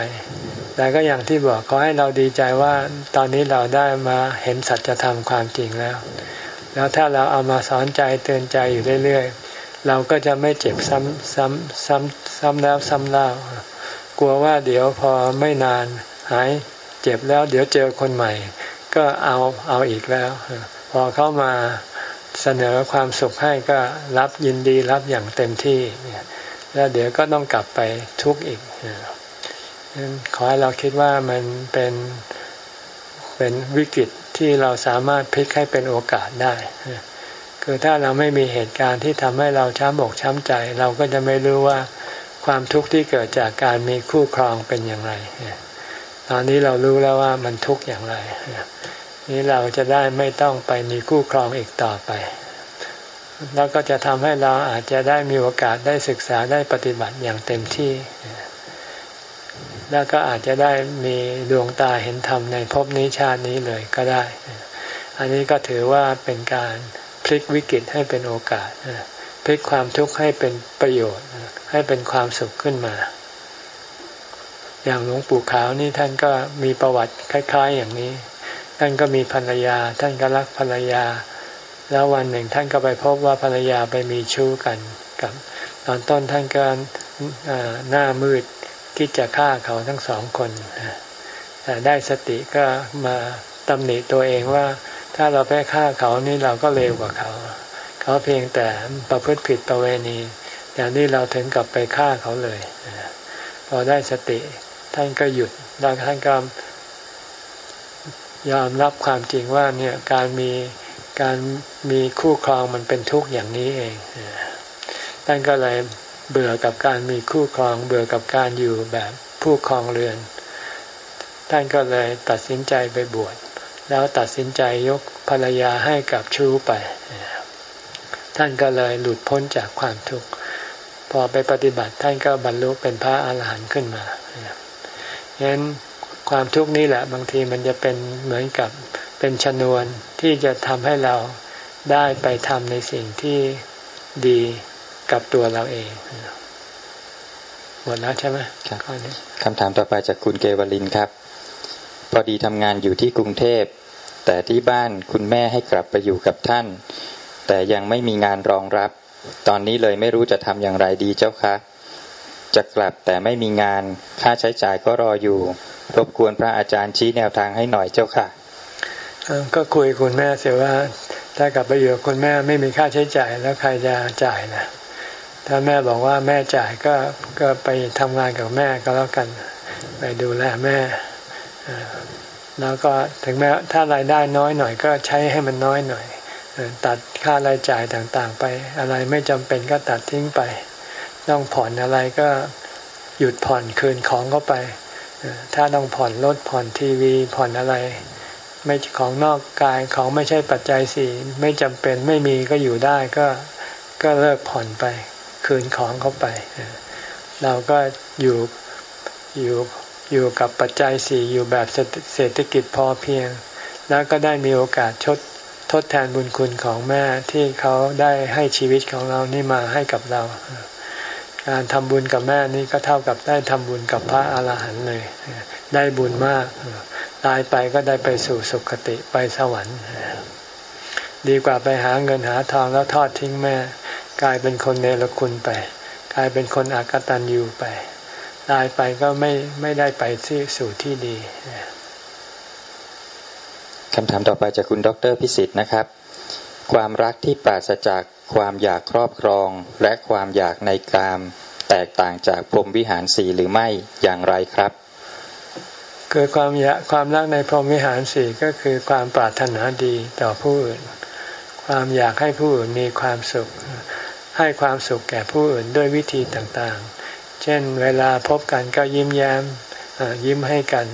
แต่ก็อย่างที่บอกขอให้เราดีใจว่าตอนนี้เราได้มาเห็นสัจธรรมความจริงแล้ว แล้วถ้าเราเอามาสอนใจเตือนใจอยู่เรื่อยๆ เราก็จะไม่เจ็บซ้ำซ้ำซ้ำซ้ำแล้วซ้ำเล่ากลัวว่าเดี๋ยวพอไม่นานหายเจ็บแล้วเดี๋ยวเจอคนใหม่ ก็เอาเอาอีกแล้ว พอเข้ามาเสนอความสุขให้ก็รับยินดีรับอย่างเต็มที่ แล้วเดี๋ยวก็ต้องกลับไปทุกข์อีกขอให้เราคิดว่ามันเป็นเป็นวิกฤต ที่เราสามารถพลิกให้เป็นโอกาสได้ คือถ้าเราไม่มีเหตุการณ์ที่ทำให้เราช้ำอกช้ำใจ เราก็จะไม่รู้ว่าความทุกข์ที่เกิดจากการมีคู่ครองเป็นอย่างไรตอนนี้เรารู้แล้วว่ามันทุกข์อย่างไร นี้เราจะได้ไม่ต้องไปมีคู่ครองอีกต่อไป แล้วก็จะทำให้เราอาจจะได้มีโอกาสได้ศึกษาได้ปฏิบัติอย่างเต็มที่ แล้วก็อาจจะได้มีดวงตาเห็นธรรมในภพนี้ชาตินี้เลยก็ได้ อันนี้ก็ถือว่าเป็นการพลิกวิกฤตให้เป็นโอกาสพลิกความทุกข์ให้เป็นประโยชน์ ให้เป็นความสุขขึ้นมา อย่างหลวงปู่ขาวนี่ท่านก็มีประวัติคล้าย ๆ อย่างนี้ ท่านก็มีภรรยา ท่านก็รักภรรยา แล้ววันหนึ่งท่านก็ไปพบว่าภรรยาไปมีชู้กันกับ ตอนต้นท่านก็หน้ามืด คิดจะฆ่าเขาทั้งสองคนแต่ได้สติก็มาตำหนิตัวเองว่า ถ้าเราไปฆ่าเขานี่เราก็เลวกว่าเขา เขาเพียงแต่ประพฤติผิดประเวณีอย่างนี้เราถึงกับไปฆ่าเขาเลยพอได้สติท่านก็หยุดแล้วท่านก็ยอมรับความจริงว่าเนี่ยการมีการมีคู่ครองมันเป็นทุกข์อย่างนี้เองท่านก็เลย เบื่อกับการมีคู่ครองเบื่อกับการอยู่แบบผู้ครองเรือน ท่านก็เลยตัดสินใจไปบวชแล้วตัดสินใจยกภรรยาให้กับชู้ไป ท่านก็เลยหลุดพ้นจากความทุกข์พอไปปฏิบัติท่านก็บรรลุเป็นพระอาหารหันต์ขึ้นมาฉะนั้นความทุกข์นี้แหละบางทีมันจะเป็นเหมือนกับเป็นชนวนที่จะทำให้เราได้ไปทำในสิ่งที่ดี กับตัวเราเองหมดแล้วใช่ไหมครับคำถามต่อไปจากคุณเกวลินครับ พอดีทำงานอยู่ที่กรุงเทพ แต่ที่บ้านคุณแม่ให้กลับไปอยู่กับท่าน แต่ยังไม่มีงานรองรับ ตอนนี้เลยไม่รู้จะทำอย่างไรดีเจ้าคะจะกลับแต่ไม่มีงานค่าใช้จ่ายก็รออยู่ รบกวนพระอาจารย์ชี้แนวทางให้หน่อยเจ้าค่ะก็คุยคุณแม่เสียว่า ถ้ากลับไปอยู่คุณแม่ไม่มีค่าใช้จ่ายแล้วใครจะจ่ายนะ ถ้าแม่บอกว่าแม่จ่ายก็ก็ไปทำงานกับแม่ก็แล้วกัน ไปดูแลแม่แล้วก็ถึงแม้ถ้ารายได้น้อยหน่อยก็ใช้ให้มันน้อยหน่อยตัดค่ารายจ่ายต่างๆ ไป อะไรไม่จำเป็นก็ตัดทิ้งไป ต้องผ่อนอะไรก็หยุดผ่อนคืนของเข้าไป ถ้าต้องผ่อนรถผ่อนทีวี ผ่อนอะไร ไม่ของนอกกายของไม่ใช่ปัจจัยสี่ไม่จำเป็นไม่มีก็อยู่ได้ก็ก็เลิกผ่อนไป คืนของเขาไป เราก็อยู่อยู่อยู่กับปัจจัยสี่อยู่แบบเศรษฐกิจพอเพียง แล้วก็ได้มีโอกาสชดทดแทนบุญคุณของแม่ที่เขาได้ให้ชีวิตของเรานี่มาให้กับเรา การทำบุญกับแม่นี่ก็เท่ากับได้ทำบุญกับพระอาหารหันต์เลย ได้บุญมาก ตายไปก็ได้ไปสู่สุคติไปสวรรค์ ดีกว่าไปหาเงินหาทองแล้วทอดทิ้งแม่ กลายเป็นคนเนรคุณไป กลายเป็นคนอากตันยูไป ตายไปก็ไม่ไม่ได้ไปที่สู่ที่ดีคำถามต่อไปจากคุณดรพิสิทธิ์นะครับ ความรักที่ปราศจากความอยากครอบครอง และความอยากในกาม แตกต่างจากพรหมวิหารสีหรือไม่อย่างไรครับคือความอยากความรักในพรหมวิหารสีก็คือความปรารถนาดีต่อผู้อื่น ความอยากให้ผู้อื่นมีความสุข ให้ความสุขแก่ผู้อื่นด้วยวิธีต่างๆ เช่นเวลาพบกันก็ยิ้มแย้มยิ้มให้กัน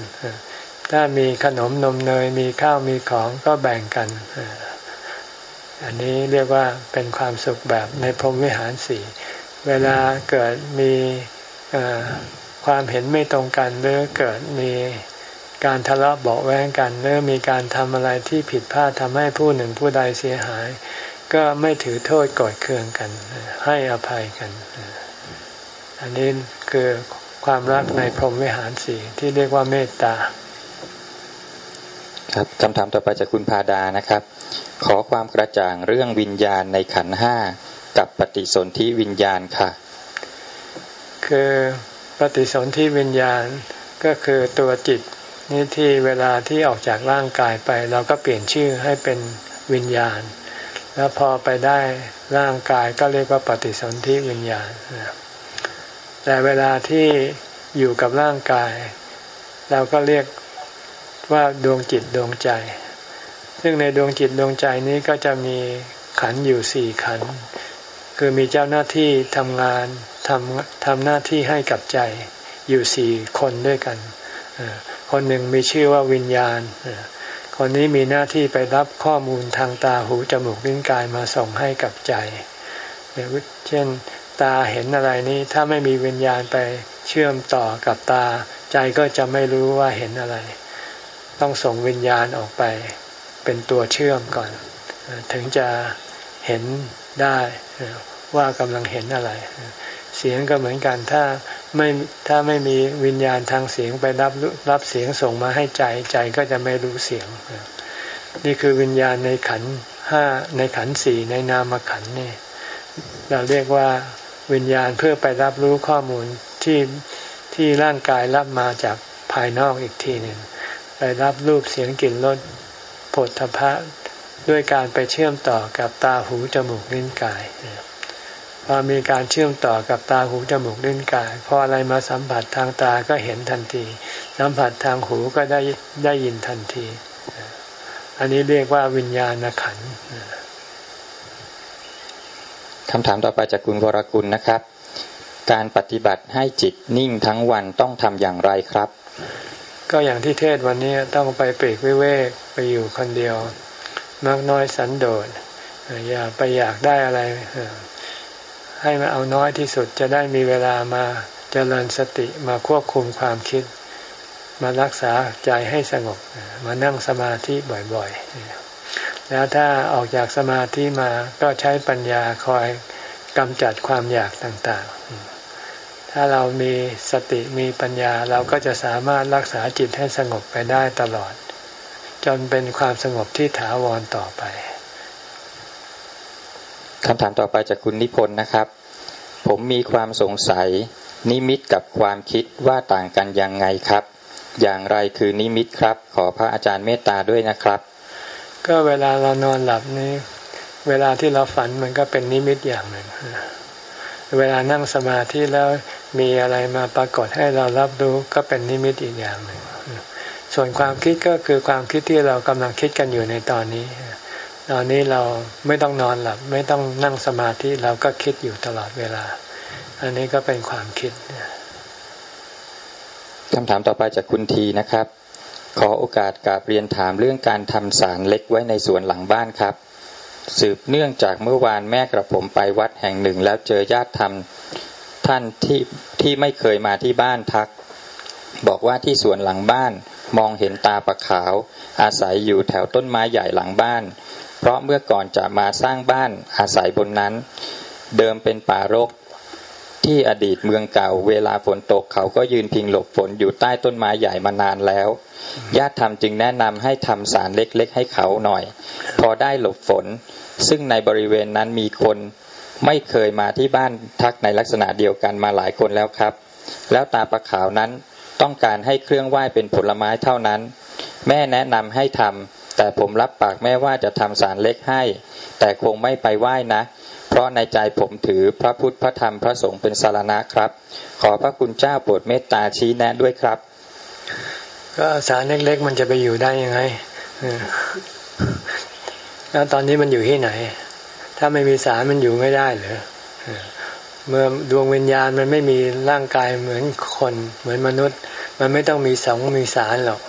ถ้ามีขนมนมเนยมีข้าวมีของก็แบ่งกัน อันนี้เรียกว่าเป็นความสุขแบบในพรหมวิหารสี่เวลาเกิดมีความเห็นไม่ตรงกันหรือเกิดมีการทะเลาะเบาแวงกันหรือมีการทำอะไรที่ผิดพลาดทำให้ผู้หนึ่งผู้ใดเสียหาย ก็ไม่ถือโทษกดเคืองกัน ให้อภัยกัน อันนี้คือความรักในพรหมวิหารสี่ที่เรียกว่าเมตตา ครับคำถามต่อไปจากคุณพาดานะครับ ขอความกระจ่างเรื่องวิญญาณในขันห้ากับปฏิสนธิวิญญาณค่ะ คือปฏิสนธิวิญญาณก็คือตัวจิตนี่ที่เวลาที่ออกจากร่างกายไป เราก็เปลี่ยนชื่อให้เป็นวิญญาณ แล้วพอไปได้ร่างกายก็เรียกว่าปฏิสนธิวิญญาณ แต่เวลาที่อยู่กับร่างกาย เราก็เรียกว่าดวงจิตดวงใจ ซึ่งในดวงจิตดวงใจนี้ก็จะมีขันอยู่สี่ขัน คือมีเจ้าหน้าที่ทำงานทำทำหน้าที่ให้กับใจอยู่สี่คนด้วยกัน คนหนึ่งมีชื่อว่าวิญญาณ คนนี้มีหน้าที่ไปรับข้อมูลทางตาหูจมูกลิ้นกายมาส่งให้กับใจ เช่นตาเห็นอะไรนี้ถ้าไม่มีวิญญาณไปเชื่อมต่อกับตา ใจก็จะไม่รู้ว่าเห็นอะไร ต้องส่งวิญญาณออกไป เป็นตัวเชื่อมก่อน ถึงจะเห็นได้ว่ากำลังเห็นอะไร เสียงก็เหมือนกันถ้า ไม่ถ้าไม่มีวิญญาณทางเสียงไปรับรับเสียงส่งมาให้ใจใจก็จะไม่รู้เสียง นี่คือวิญญาณในขันห้าในขันสี่ในนามขันนี่เราเรียกว่าวิญญาณเพื่อไปรับรู้ข้อมูลที่ที่ร่างกายรับมาจากภายนอกอีกทีหนึ่งไปรับรูปเสียงกลิ่นรสผลทพะด้วยการไปเชื่อมต่อกับตาหูจมูกลิ้นกาย พอมีการเชื่อมต่อกับตาหูจมูกลิ้นกายพออะไรมาสัมผัสทางตาก็เห็นทันที สัมผัสทางหูก็ได้ได้ยินทันที อันนี้เรียกว่าวิญญาณขันคำถามต่อไปจากคุณวรกุลนะครับ การปฏิบัติให้จิตนิ่งทั้งวันต้องทำอย่างไรครับ ก็อย่างที่เทศวันนี้ต้องไปปีกวิเวกไปอยู่คนเดียว มากน้อยสันโดษอย่าไปอยากได้อะไร ให้มาเอาน้อยที่สุดจะได้มีเวลามาเจริญสติมาควบคุมความคิด มารักษาใจให้สงบ มานั่งสมาธิบ่อยๆ แล้วถ้าออกจากสมาธิมาก็ใช้ปัญญาคอยกำจัดความอยากต่างๆ ถ้าเรามีสติมีปัญญาเราก็จะสามารถรักษาจิตให้สงบไปได้ตลอด จนเป็นความสงบที่ถาวรต่อไป คำถามต่อไปจากคุณนิพนธ์นะครับ ผมมีความสงสัย นิมิตกับความคิดว่าต่างกันยังไงครับ อย่างไรคือนิมิตครับ ขอพระอาจารย์เมตตาด้วยนะครับ ก็เวลาเรานอนหลับนี้ เวลาที่เราฝันมันก็เป็นนิมิตอย่างหนึ่ง เวลานั่งสมาธิแล้วมีอะไรมาปรากฏให้เรารับรู้ก็เป็นนิมิตอีกอย่างหนึ่ง ส่วนความคิดก็คือความคิดที่เรากำลังคิดกันอยู่ในตอนนี้ ตอนนี้เราไม่ต้องนอนหลับ ไม่ต้องนั่งสมาธิเราก็คิดอยู่ตลอดเวลา อันนี้ก็เป็นความคิดคำถามต่อไปจากคุณทีนะครับ ขอโอกาสกราบเรียนถามเรื่องการทำสารเล็กไว้ในสวนหลังบ้านครับ สืบเนื่องจากเมื่อวานแม่กระผมไปวัดแห่งหนึ่ง แล้วเจอญาติธรรมท่านที่ที่ไม่เคยมาที่บ้านทัก บอกว่าที่สวนหลังบ้านมองเห็นตาปะขาว อาศัยอยู่แถวต้นไม้ใหญ่หลังบ้าน เพราะเมื่อก่อนจะมาสร้างบ้านอาศัยบนนั้น เดิมเป็นป่ารกที่อดีตเมืองเก่า เวลาฝนตกเขาก็ยืนพิงหลบฝนอยู่ใต้ต้นไม้ใหญ่มานานแล้ว ญาติธรรมจึงแนะนำให้ทำสารเล็กๆ ให้เขาหน่อย พอได้หลบฝน ซึ่งในบริเวณนั้นมีคนไม่เคยมาที่บ้านทักในลักษณะเดียวกันมาหลายคนแล้วครับ แล้วตาปลาขาวนั้นต้องการให้เครื่องไหว้เป็นผลไม้เท่านั้น แม่แนะนำให้ทำ แต่ผมรับปากแม่ว่าจะทำสารเล็กให้ แต่คงไม่ไปไหว้นะ เพราะในใจผมถือพระพุทธพระธรรมพระสงฆ์เป็นสารณะครับ ขอพระคุณเจ้าโปรดเมตตาชี้แนะด้วยครับ ก็สารเล็กๆมันจะไปอยู่ได้ยังไงแล้วตอนนี้มันอยู่ที่ไหน ถ้าไม่มีสารมันอยู่ไม่ได้เหรอเมื่อดวงวิญญาณมันไม่มีร่างกายเหมือนคนเหมือนมนุษย์ มันไม่ต้องมีสองมีสารหรอก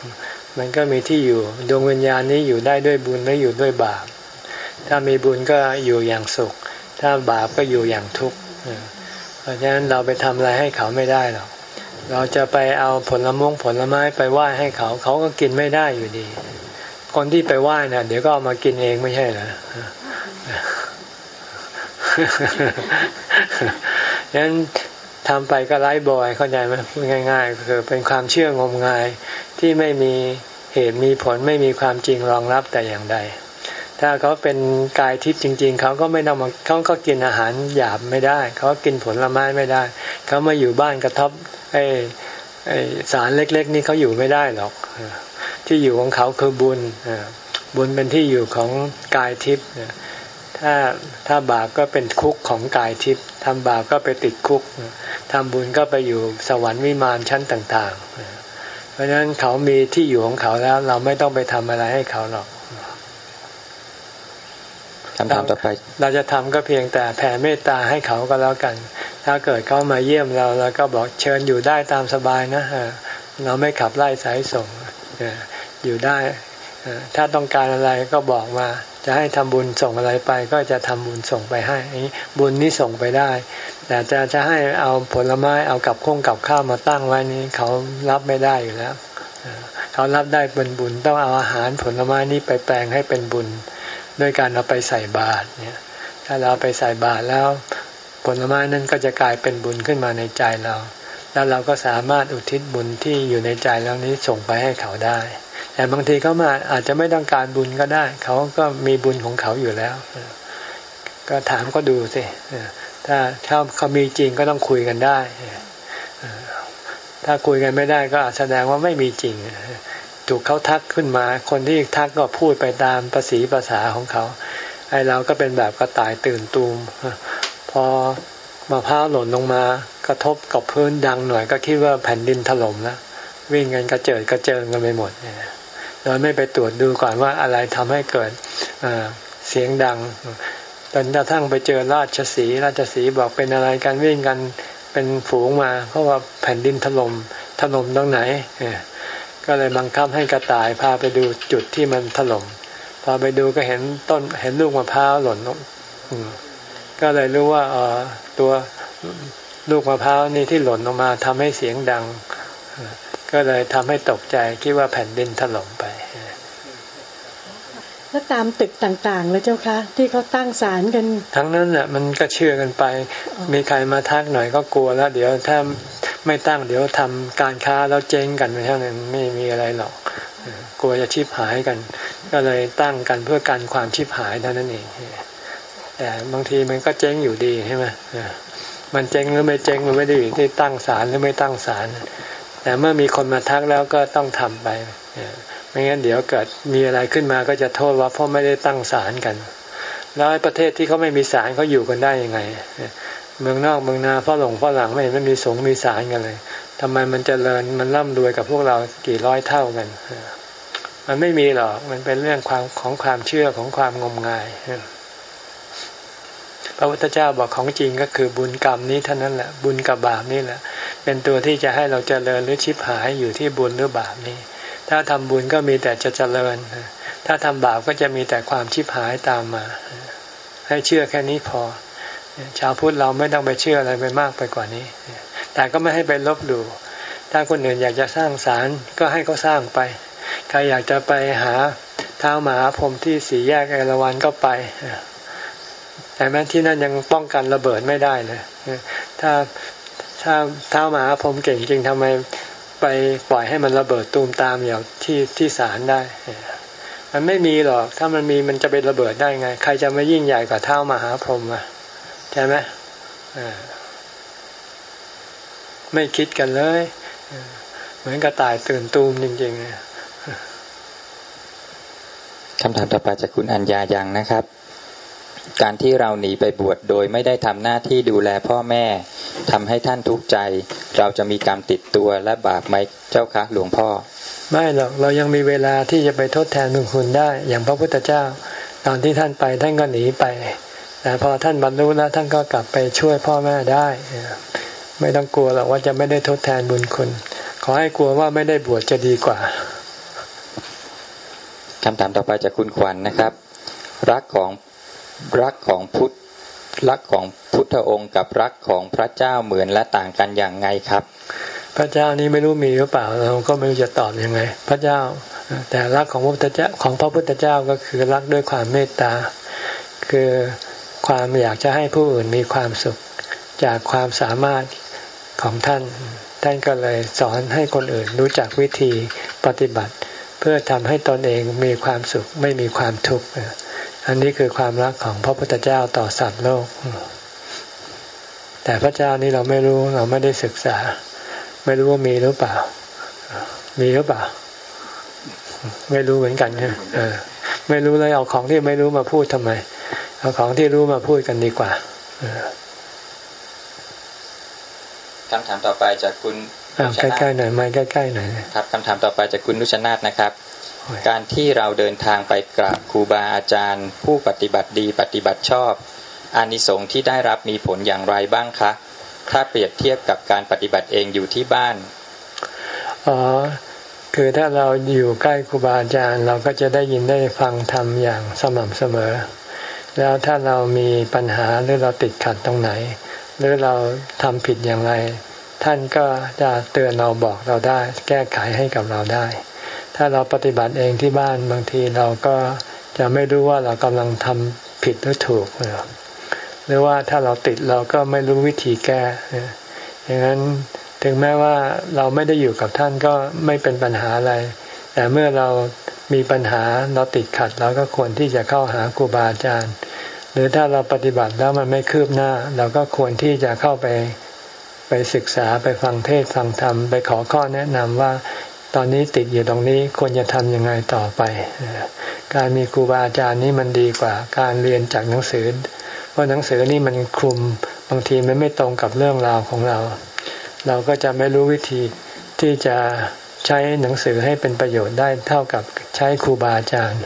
มันก็มีที่อยู่ ดวงวิญญาณนี้อยู่ได้ด้วยบุญและอยู่ด้วยบาป ถ้ามีบุญก็อยู่อย่างสุข ถ้าบาปก็อยู่อย่างทุกข์เพราะฉะนั้นเราไปทำอะไรให้เขาไม่ได้หรอกเราจะไปเอาผลมงผลไม้ไปไหว้ให้เขา เขาก็กินไม่ได้อยู่ดี คนที่ไปไหว้นะ่ะ เดี๋ยวก็เอามากินเองไม่ใช่เหรอฉะนั้น ทำไปก็ไร้บอยเข้าใจไหมง่าย ๆ คือเป็นความเชื่องมงายที่ไม่มีเหตุมีผลไม่มีความจริงรองรับแต่อย่างใด ถ้าเขาเป็นกายทิพย์จริง ๆ เขาก็ไม่ต้องมาเขาก็กินอาหารหยาบไม่ได้ เขากินผลไม้ไม่ได้ เขามาอยู่บ้านกระทบไอ้ไอ้สารเล็ก ๆ นี่เขาอยู่ไม่ได้หรอก ที่อยู่ของเขาคือบุญบุญเป็นที่อยู่ของกายทิพย์ ถ้าถ้าบาปก็เป็นคุกของกายทิพย์ทำบาปก็ไปติดคุกทำบุญก็ไปอยู่สวรรค์วิมานชั้นต่าง ๆ เพราะฉะนั้นเขามีที่อยู่ของเขาแล้ว เราไม่ต้องไปทำอะไรให้เขาหรอกคำถามต่อไป เราจะทำก็เพียงแต่แผ่เมตตาให้เขาก็แล้วกัน ถ้าเกิดเขามาเยี่ยมเราแล้วก็บอกเชิญอยู่ได้ตามสบายนะเราไม่ขับไล่สายส่งอยู่ได้ถ้าต้องการอะไรก็บอกมา จะให้ทำบุญส่งอะไรไป ก็จะทำบุญส่งไปให้บุญนี้ส่งไปได้ แต่จะจะให้เอาผลไม้เอากับข้งกับข้าวมาตั้งไว้นี้เขารับไม่ได้อยู่แล้วเขารับได้เป็นบุญต้องเอาอาหารผลไม้นี้ไปแปลงให้เป็นบุญ ด้วยการเอาไปใส่บาตรเนี่ย ถ้าเราไปใส่บาตรแล้ว ผลไม้นั้นก็จะกลายเป็นบุญขึ้นมาในใจเรา แล้วเราก็สามารถอุทิศบุญที่อยู่ในใจแล้วนี้ส่งไปให้เขาได้ แต่บางทีเขามาอาจจะไม่ต้องการบุญก็ได้ เขาก็มีบุญของเขาอยู่แล้ว ก็ถามก็ดูสิถ้าถ้าเขามีจริงก็ต้องคุยกันได้ ถ้าคุยกันไม่ได้ก็แสดงว่าไม่มีจริง ถูกเขาทักขึ้นมา คนที่ทักก็พูดไปตามภาษีภาษาของเขา ไอ้เราก็เป็นแบบกระต่ายตื่นตูม พอมะพร้าวหล่นลงมากระทบกับพื้นดังหน่อย ก็คิดว่าแผ่นดินถล่มแล้ววิ่งกันกระเจิดกระเจิงกันไปหมดเนี่ย โดยไม่ไปตรวจดูก่อนว่าอะไรทำให้เกิดเสียงดังจนกระทั่งไปเจอราชสีราชสีบอกเป็นอะไรกันวิ่งกันเป็นฝูงมา เพราะว่าแผ่นดินถลม่มถล่มตรงไหน ก็เลยบังคับให้กระต่ายพาไปดูจุดที่มันถลม่มพอไปดูก็เห็นต้นเห็นลูกมะพร้าวหล่นก็เลยรู้ว่าเออตัวลูกมะพร้าวนี่ที่หล่นลงมาทำให้เสียงดัง ก็เลยทำให้ตกใจคิดว่าแผ่นดินถล่มไปแล้วตามตึกต่างๆเลยเจ้าคะที่เขาตั้งศาลกัน ทั้งนั้นแหละมันก็เชื่อกันไป มีใครมาทักหน่อยก็กลัวแล้ว เดี๋ยวถ้าไม่ตั้งเดี๋ยวทำการค้าแล้วเจ๊งกันไม่ใช่นั้นไม่มีอะไรหรอกกลัวจะชิบหายกัน ก็เลยตั้งกันเพื่อกันความชิบหายเท่านั้นเองแต่บางทีมันก็เจ๊งอยู่ดีใช่ไหมมันเจ๊งหรือไม่เจ๊งมันไม่ได้อยู่ที่ตั้งศาลหรือไม่ตั้งศาล แต่เมื่อมีคนมาทักแล้วก็ต้องทำไปไม่งั้นเดี๋ยวเกิดมีอะไรขึ้นมาก็จะโทษว่าพราะไม่ได้ตั้งศาลกัน แล้วประเทศที่เขาไม่มีศาลเขาอยู่กันได้ยังไง เมืองนอกเมืองนาฝรั่งฝรั่งไม่ไม่มีสงมีศาลกันเลยทำไมมันจเจริญมันร่ำรวยกับพวกเรากี่ร้อยเท่ากัน มันไม่มีหรอกมันเป็นเรื่องความของความเชื่อของความงมงาย พระพุทธเจ้าบอกของจริงก็คือบุญกรรมนี้เท่านั้นแหละบุญกับบาปนี่แหละ เป็นตัวที่จะให้เราเจริญหรือชิบหายอยู่ที่บุญหรือบาปนี้ ถ้าทำบุญก็มีแต่จะเจริญ ถ้าทำบาปก็จะมีแต่ความชิบหายตามมา ให้เชื่อแค่นี้พอ ชาวพุทธเราไม่ต้องไปเชื่ออะไรไปมากไปกว่านี้ แต่ก็ไม่ให้ไปลบหลู่ถ้าคนอื่นอยากจะสร้างศาลก็ให้เขาสร้างไป ใครอยากจะไปหาเท้ามหาพรมที่สี่แยกเอราวันก็ไป แต่แม้ที่นั่นยังป้องกันระเบิดไม่ได้เลยถ้าถ้าเท้ามหาพรหมเก่งจริงทำไมไปปล่อยให้มันระเบิดตูมตามอย่างที่ที่ศาลได้ มันไม่มีหรอก ถ้ามันมีมันจะเป็นระเบิดได้ไง ใครจะไม่ยิ่งใหญ่กว่าเท้ามหาพรหมอะใช่ไหมไม่คิดกันเลย เหมือนกระต่ายตื่นตูมจริงๆคำถามต่อไปจากคุณอัญญายังนะครับ การที่เราหนีไปบวชโดยไม่ได้ทำหน้าที่ดูแลพ่อแม่ทำให้ท่านทุกข์ใจ เราจะมีกรรมติดตัวและบาปไหมเจ้าคะหลวงพ่อ ไม่หรอกเรายังมีเวลาที่จะไปทดแทนบุญคุณได้ อย่างพระพุทธเจ้า ตอนที่ท่านไปท่านก็หนีไป แต่พอท่านบรรลุแล้วท่านก็กลับไปช่วยพ่อแม่ได้ ไม่ต้องกลัวหรอกว่าจะไม่ได้ทดแทนบุญคุณ ขอให้กลัวว่าไม่ได้บวชจะดีกว่าคำถามต่อไปจากคุณขวัญนนะครับ รักของ รักของพุทธรักของพุทธองค์กับรักของพระเจ้าเหมือนและต่างกันอย่างไงครับ พระเจ้านี้ไม่รู้มีหรือเปล่าเราก็ไม่รู้จะตอบยังไง พระเจ้าแต่รักของพระพุทธเจ้าของพระพุทธเจ้าก็คือรักด้วยความเมตตา คือความอยากจะให้ผู้อื่นมีความสุขจากความสามารถของท่าน ท่านก็เลยสอนให้คนอื่นรู้จักวิธีปฏิบัติ เพื่อทำให้ตนเองมีความสุขไม่มีความทุกข์ อันนี้คือความรักของพระพุทธเจ้าต่อสัตว์โลก แต่พระเจ้านี่เราไม่รู้เราไม่ได้ศึกษา ไม่รู้ว่ามีหรือเปล่า มีหรือเปล่า ไม่รู้เหมือนกันเนี่ยไม่รู้เลยเอาของที่ไม่รู้มาพูดทำไม เอาของที่รู้มาพูดกันดีกว่าคำถามต่อไปจากคุณใกล้ๆหน่อยไม่ใกล้ๆหน่อยครับคำถามต่อไปจากคุณนุชนาธนะครับ การที่เราเดินทางไปกราบครูบาอาจารย์ ผู้ปฏิบัติดีปฏิบัติชอบอานิสงส์ที่ได้รับมีผลอย่างไรบ้างคะถ้าเปรียบเทียบกับการปฏิบัติเองอยู่ที่บ้านอ๋อคือถ้าเราอยู่ใกล้ครูบาอาจารย์เราก็จะได้ยินได้ฟังธรรมอย่างสม่ำเสมอ แล้วถ้าเรามีปัญหาหรือเราติดขัดตรงไหน หรือเราทำผิดอย่างไร ท่านก็จะเตือนเราบอกเราได้ แก้ไขให้กับเราได้ ถ้าเราปฏิบัติเองที่บ้านบางทีเราก็จะไม่รู้ว่าเรากำลังทำผิดหรือถูกหรือว่าถ้าเราติดเราก็ไม่รู้วิธีแก้อย่างนั้นถึงแม้ว่าเราไม่ได้อยู่กับท่านก็ไม่เป็นปัญหาอะไร แต่เมื่อเรามีปัญหาเราติดขัดเราก็ควรที่จะเข้าหาครูบาอาจารย์ หรือถ้าเราปฏิบัติแล้วมันไม่คืบหน้า เราก็ควรที่จะเข้าไปไปศึกษาไปฟังเทศฟังธรรมไปขอข้อแนะนำว่า ตอนนี้ติดอยู่ตรงนี้ควรจะทำยังไงต่อไป การมีครูบาอาจารย์นี่มันดีกว่า การเรียนจากหนังสือ เพราะหนังสือนี่มันคลุมบางทีมันไม่ตรงกับเรื่องราวของเรา เราก็จะไม่รู้วิธีที่จะใช้หนังสือให้เป็นประโยชน์ได้เท่ากับใช้ครูบาอาจารย์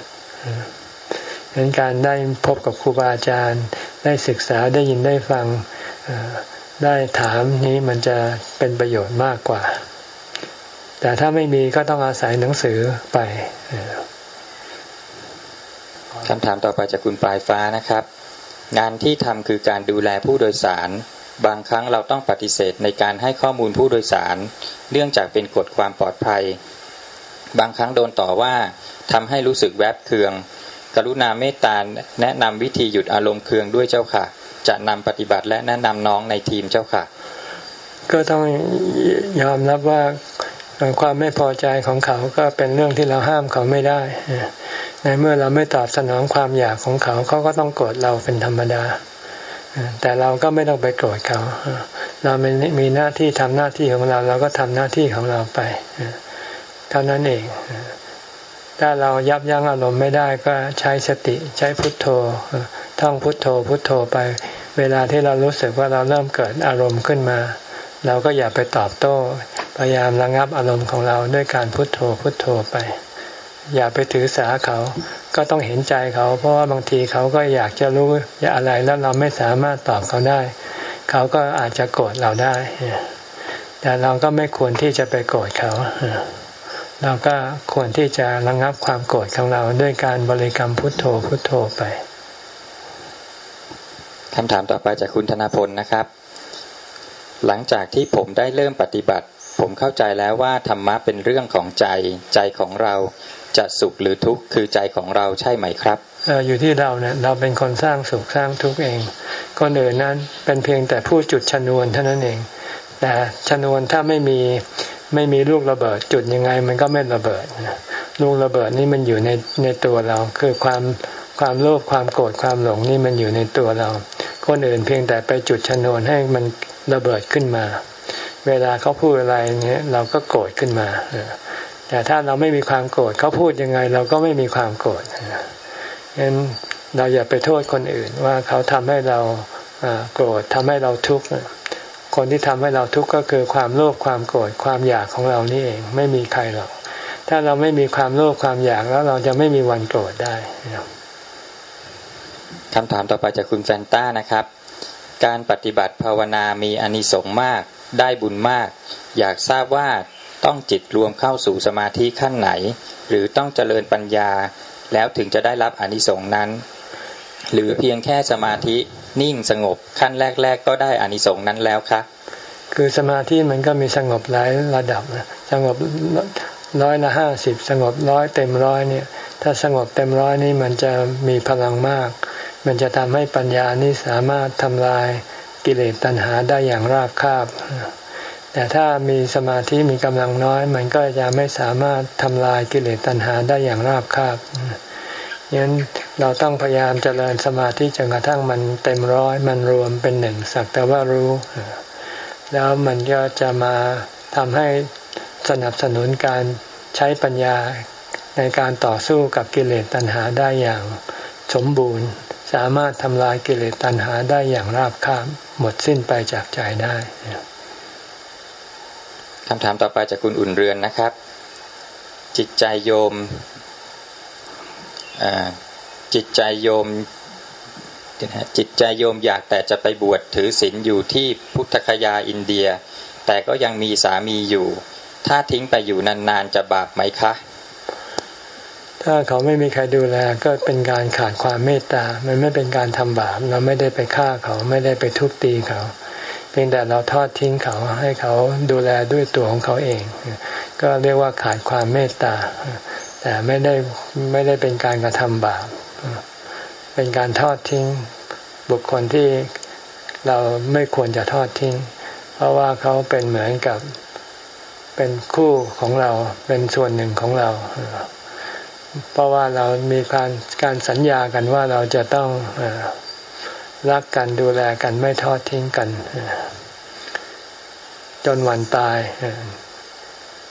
เห็นการได้พบกับครูบาอาจารย์ ได้ศึกษาได้ยินได้ฟังได้ถามนี้มันจะเป็นประโยชน์มากกว่า แต่ถ้าไม่มีก็ต้องอาศัยหนังสือไปคำถามต่อไปจากคุณปลายฟ้านะครับ งานที่ทำคือการดูแลผู้โดยสาร บางครั้งเราต้องปฏิเสธในการให้ข้อมูลผู้โดยสาร เนื่องจากเป็นกฎความปลอดภัย บางครั้งโดนต่อว่าทำให้รู้สึกแวบเคือง กรุณาเมตตาแนะนำวิธีหยุดอารมณ์เคืองด้วยเจ้าค่ะ จะนำปฏิบัติและแนะนำน้องในทีมเจ้าค่ะ ก็ต้องยอมรับว่า ความไม่พอใจของเขาก็เป็นเรื่องที่เราห้ามเขาไม่ได้ ในเมื่อเราไม่ตอบสนองความอยากของเขา เขาก็ต้องโกรธเราเป็นธรรมดา แต่เราก็ไม่ต้องไปโกรธเขา เรามีหน้าที่ทำหน้าที่ของเรา เราก็ทำหน้าที่ของเราไป เท่านั้นเอง ถ้าเรายับยั้งอารมณ์ไม่ได้ก็ใช้สติใช้พุทโธ ท่องพุทโธ พุทโธไป เวลาที่เรารู้สึกว่าเราเริ่มเกิดอารมณ์ขึ้นมาเราก็อย่าไปตอบโต้ พยายามระงับอารมณ์ของเราด้วยการพุทโธพุทโธไป อย่าไปถือสาเขาก็ต้องเห็นใจเขา เพราะว่าบางทีเขาก็อยากจะรู้อะไรแล้วเราไม่สามารถตอบเขาได้ เขาก็อาจจะโกรธเราได้ แต่เราก็ไม่ควรที่จะไปโกรธเขาเราก็ควรที่จะระงับความโกรธของเราด้วยการบริกรรมพุทโธพุทโธไปคำถามต่อไปจากคุณธนาพลนะครับ หลังจากที่ผมได้เริ่มปฏิบัติ ผมเข้าใจแล้วว่าธรรมะเป็นเรื่องของใจ ใจของเราจะสุขหรือทุกข์คือใจของเราใช่ไหมครับอยู่ที่เราเนี่ยเราเป็นคนสร้างสุขสร้างทุกข์เองคนอื่นนั้นเป็นเพียงแต่ผู้จุดชนวนเท่านั้นเอง แต่ชนวนถ้าไม่มีไม่มีลูกระเบิด จุดยังไงมันก็ไม่ระเบิดลูกระเบิดนี่มันอยู่ในในตัวเรา คือความความโลภความโกรธความหลงนี่มันอยู่ในตัวเรา คนอื่นเพียงแต่ไปจุดชนวนให้มันระเบิดขึ้นมา เวลาเขาพูดอะไรเนี่ยเราก็โกรธขึ้นมาแต่ถ้าเราไม่มีความโกรธเขาพูดยังไง เราก็ไม่มีความโกรธงั้นเราอย่าไปโทษคนอื่นว่าเขาทำให้เราโกรธทำให้เราทุกข์คนที่ทำให้เราทุกข์ก็คือความโลภความโกรธความอยากของเรานี่เองไม่มีใครหรอก ถ้าเราไม่มีความโลภความอยากแล้วเราจะไม่มีวันโกรธได้คำถามต่อไปจากคุณแซนต้านะครับ การปฏิบัติภาวนามีอนิสงส์มาก ได้บุญมาก อยากทราบว่าต้องจิตรวมเข้าสู่สมาธิขั้นไหน หรือต้องเจริญปัญญา แล้วถึงจะได้รับอนิสงส์นั้น หรือเพียงแค่สมาธินิ่งสงบขั้นแรก ๆ ก็ได้อานิสงส์นั้นแล้วครับคือสมาธิมันก็มีสงบหลายระดับสงบร้อยละห้าสิบสงบร้อยเต็มร้อยเนี่ย ถ้าสงบเต็มร้อยนี่มันจะมีพลังมาก มันจะทำให้ปัญญานี้สามารถทำลาย กิเลสตัณหาได้อย่างราบคาบ แต่ถ้ามีสมาธิมีกำลังน้อย มันก็จะไม่สามารถทำลายกิเลสตัณหาได้อย่างราบคาบยันเราต้องพยายามเจริญสมาธิจนกระทั่งมันเต็มร้อยมันรวมเป็นหนึ่งสักแต่ว่ารู้ แล้วมันก็จะมาทำให้สนับสนุนการใช้ปัญญาในการต่อสู้กับกิเลสตัณหาได้อย่างสมบูรณ์ สามารถทำลายกิเลสตัณหาได้อย่างราบคาบ หมดสิ้นไปจากใจได้คำถามต่อไปจากคุณอุ่นเรือนนะครับ จิตใจโยมจิตใจโยมจิตใจโยมอยากแต่จะไปบวชถือศีลอยู่ที่พุทธคยาอินเดีย แต่ก็ยังมีสามีอยู่ ถ้าทิ้งไปอยู่นานๆจะบาปไหมคะ ถ้าเขาไม่มีใครดูแลก็เป็นการขาดความเมตตา มันไม่เป็นการทำบาป เราไม่ได้ไปฆ่าเขาไม่ได้ไปทุบตีเขา เพียงแต่เราทอดทิ้งเขาให้เขาดูแลด้วยตัวของเขาเอง ก็เรียกว่าขาดความเมตตา แต่ไม่ได้ไม่ได้เป็นการกระทำบาป เป็นการทอดทิ้งบุคคลที่เราไม่ควรจะทอดทิ้ง เพราะว่าเขาเป็นเหมือนกับเป็นคู่ของเราเป็นส่วนหนึ่งของเรา เพราะว่าเรามีการการสัญญากันว่าเราจะต้องรักกันดูแลกันไม่ทอดทิ้งกัน จนวันตาย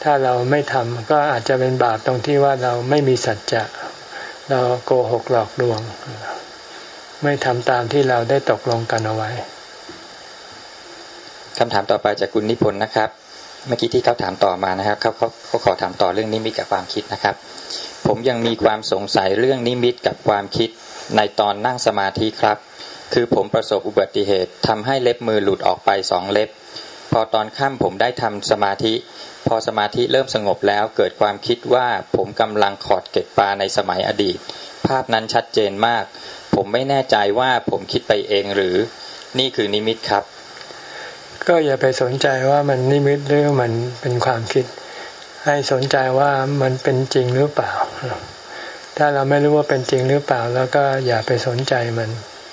ถ้าเราไม่ทำก็อาจจะเป็นบาปตรงที่ว่าเราไม่มีสัจจะ เราโกหกหลอกลวง ไม่ทำตามที่เราได้ตกลงกันเอาไว้คำถามต่อไปจากคุณนิพนธ์นะครับ เมื่อกี้ที่เขาถามต่อมานะครับเขาเขาเขาขอถามต่อเรื่องนิมิตกับความคิดนะครับ ผมยังมีความสงสัยเรื่องนิมิตกับความคิดในตอนนั่งสมาธิครับ คือผมประสบอุบัติเหตุทำให้เล็บมือหลุดออกไปสองเล็บ พอตอนค่ำผมได้ทำสมาธิ พอสมาธิเริ่มสงบแล้วเกิดความคิดว่าผมกำลังขอดเก็บปลาในสมัยอดีต ภาพนั้นชัดเจนมาก ผมไม่แน่ใจว่าผมคิดไปเองหรือ นี่คือนิมิตครับ ก็อย่าไปสนใจว่ามันนิมิตหรือมันเป็นความคิด ให้สนใจว่ามันเป็นจริงหรือเปล่า ถ้าเราไม่รู้ว่าเป็นจริงหรือเปล่า แล้วก็อย่าไปสนใจมัน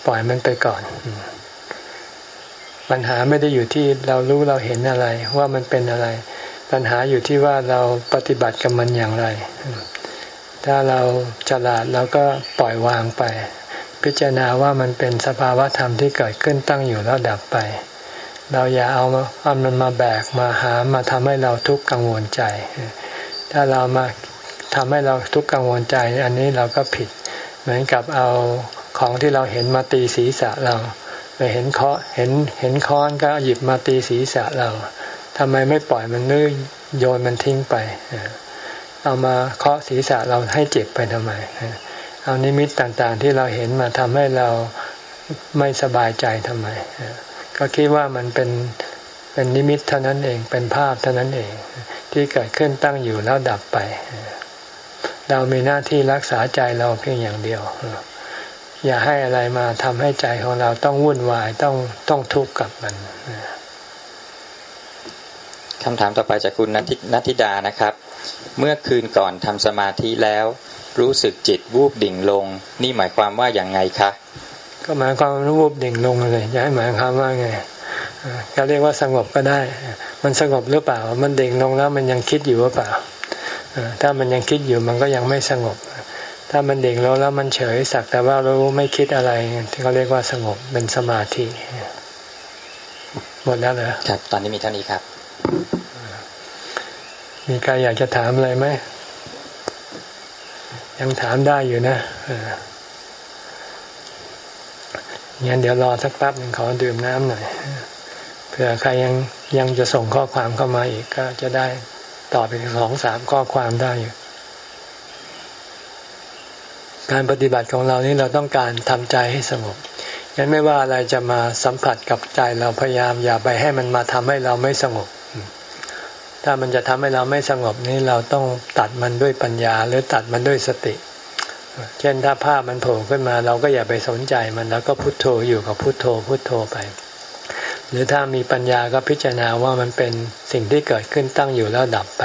ปล่อยมันไปก่อน ปัญหาไม่ได้อยู่ที่เรารู้เราเห็นอะไรว่ามันเป็นอะไร ปัญหาอยู่ที่ว่าเราปฏิบัติกับมันอย่างไร ถ้าเราฉลาดเราก็ปล่อยวางไป พิจารณาว่ามันเป็นสภาวะธรรมที่เกิดขึ้นตั้งอยู่แล้วดับไป เราอย่าเอาเอามันมาแบกมาหามาทำให้เราทุกข์กังวลใจ ถ้าเรามาทำให้เราทุกข์กังวลใจ อันนี้เราก็ผิด เหมือนกับเอาของที่เราเห็นมาตีศีรษะเราไปเห็นเคาะเห็นเห็นค้อนก็หยิบมาตีศีรษะเราทำไมไม่ปล่อยมันนึกโยนมันทิ้งไปเอามาเคาะศีรษะเราให้เจ็บไปทำไมเอานิมิตต่างๆที่เราเห็นมาทำให้เราไม่สบายใจทำไม ก็คิดว่ามันเป็นเป็นนิมิตเท่านั้นเองเป็นภาพเท่านั้นเอง ที่เกิดขึ้นตั้งอยู่แล้วดับไป เรามีหน้าที่รักษาใจเราเพียงอย่างเดียว อย่าให้อะไรมาทำให้ใจของเราต้องวุ่นวายต้องต้องทุกข์กับมันคำถามต่อไปจากคุณนัทิดานะครับ เมื่อคืนก่อนทำสมาธิแล้ว รู้สึกจิตวูบดิ่งลง นี่หมายความว่าอย่างไงคะ ก็หมายความวูบดิ่งลงเลยจะให้หมายความว่าไงก็เรียกว่าสงบก็ได้ มันสงบหรือเปล่า มันดิ่งลงแล้วมันยังคิดอยู่หรือเปล่าถ้ามันยังคิดอยู่มันก็ยังไม่สงบ ถ้ามันดิ่งลงแล้วมันเฉยสักแต่ว่ารู้ไม่คิดอะไรที่เขาเรียกว่าสงบเป็นสมาธิหมดแล้วเหรอครับ ตอนนี้มีเท่านี้ครับ มีใครอยากจะถามอะไรไหมยังถามได้อยู่นะ งั้นเดี๋ยวรอสักแป๊บหนึ่งขอดื่มน้ำหน่อยเผื่อใครยังยังจะส่งข้อความเข้ามาอีกก็จะได้ตอบไปสองสามข้อความได้อยู่การปฏิบัติของเรานี่เราต้องการทำใจให้สงบงั้นไม่ว่าอะไรจะมาสัมผัสกับใจเราพยายามอย่าไปให้มันมาทำให้เราไม่สงบ ถ้ามันจะทำให้เราไม่สงบนี้เราต้องตัดมันด้วยปัญญา หรือตัดมันด้วยสติ เช่นถ้าภาพมันโผล่ขึ้นมา เราก็อย่าไปสนใจมันแล้วก็พุโทโธอยู่กับพุโทโธพุโทโธไป หรือถ้ามีปัญญาก็พิจารณาว่ามันเป็นสิ่งที่เกิดขึ้นตั้งอยู่แล้วดับไป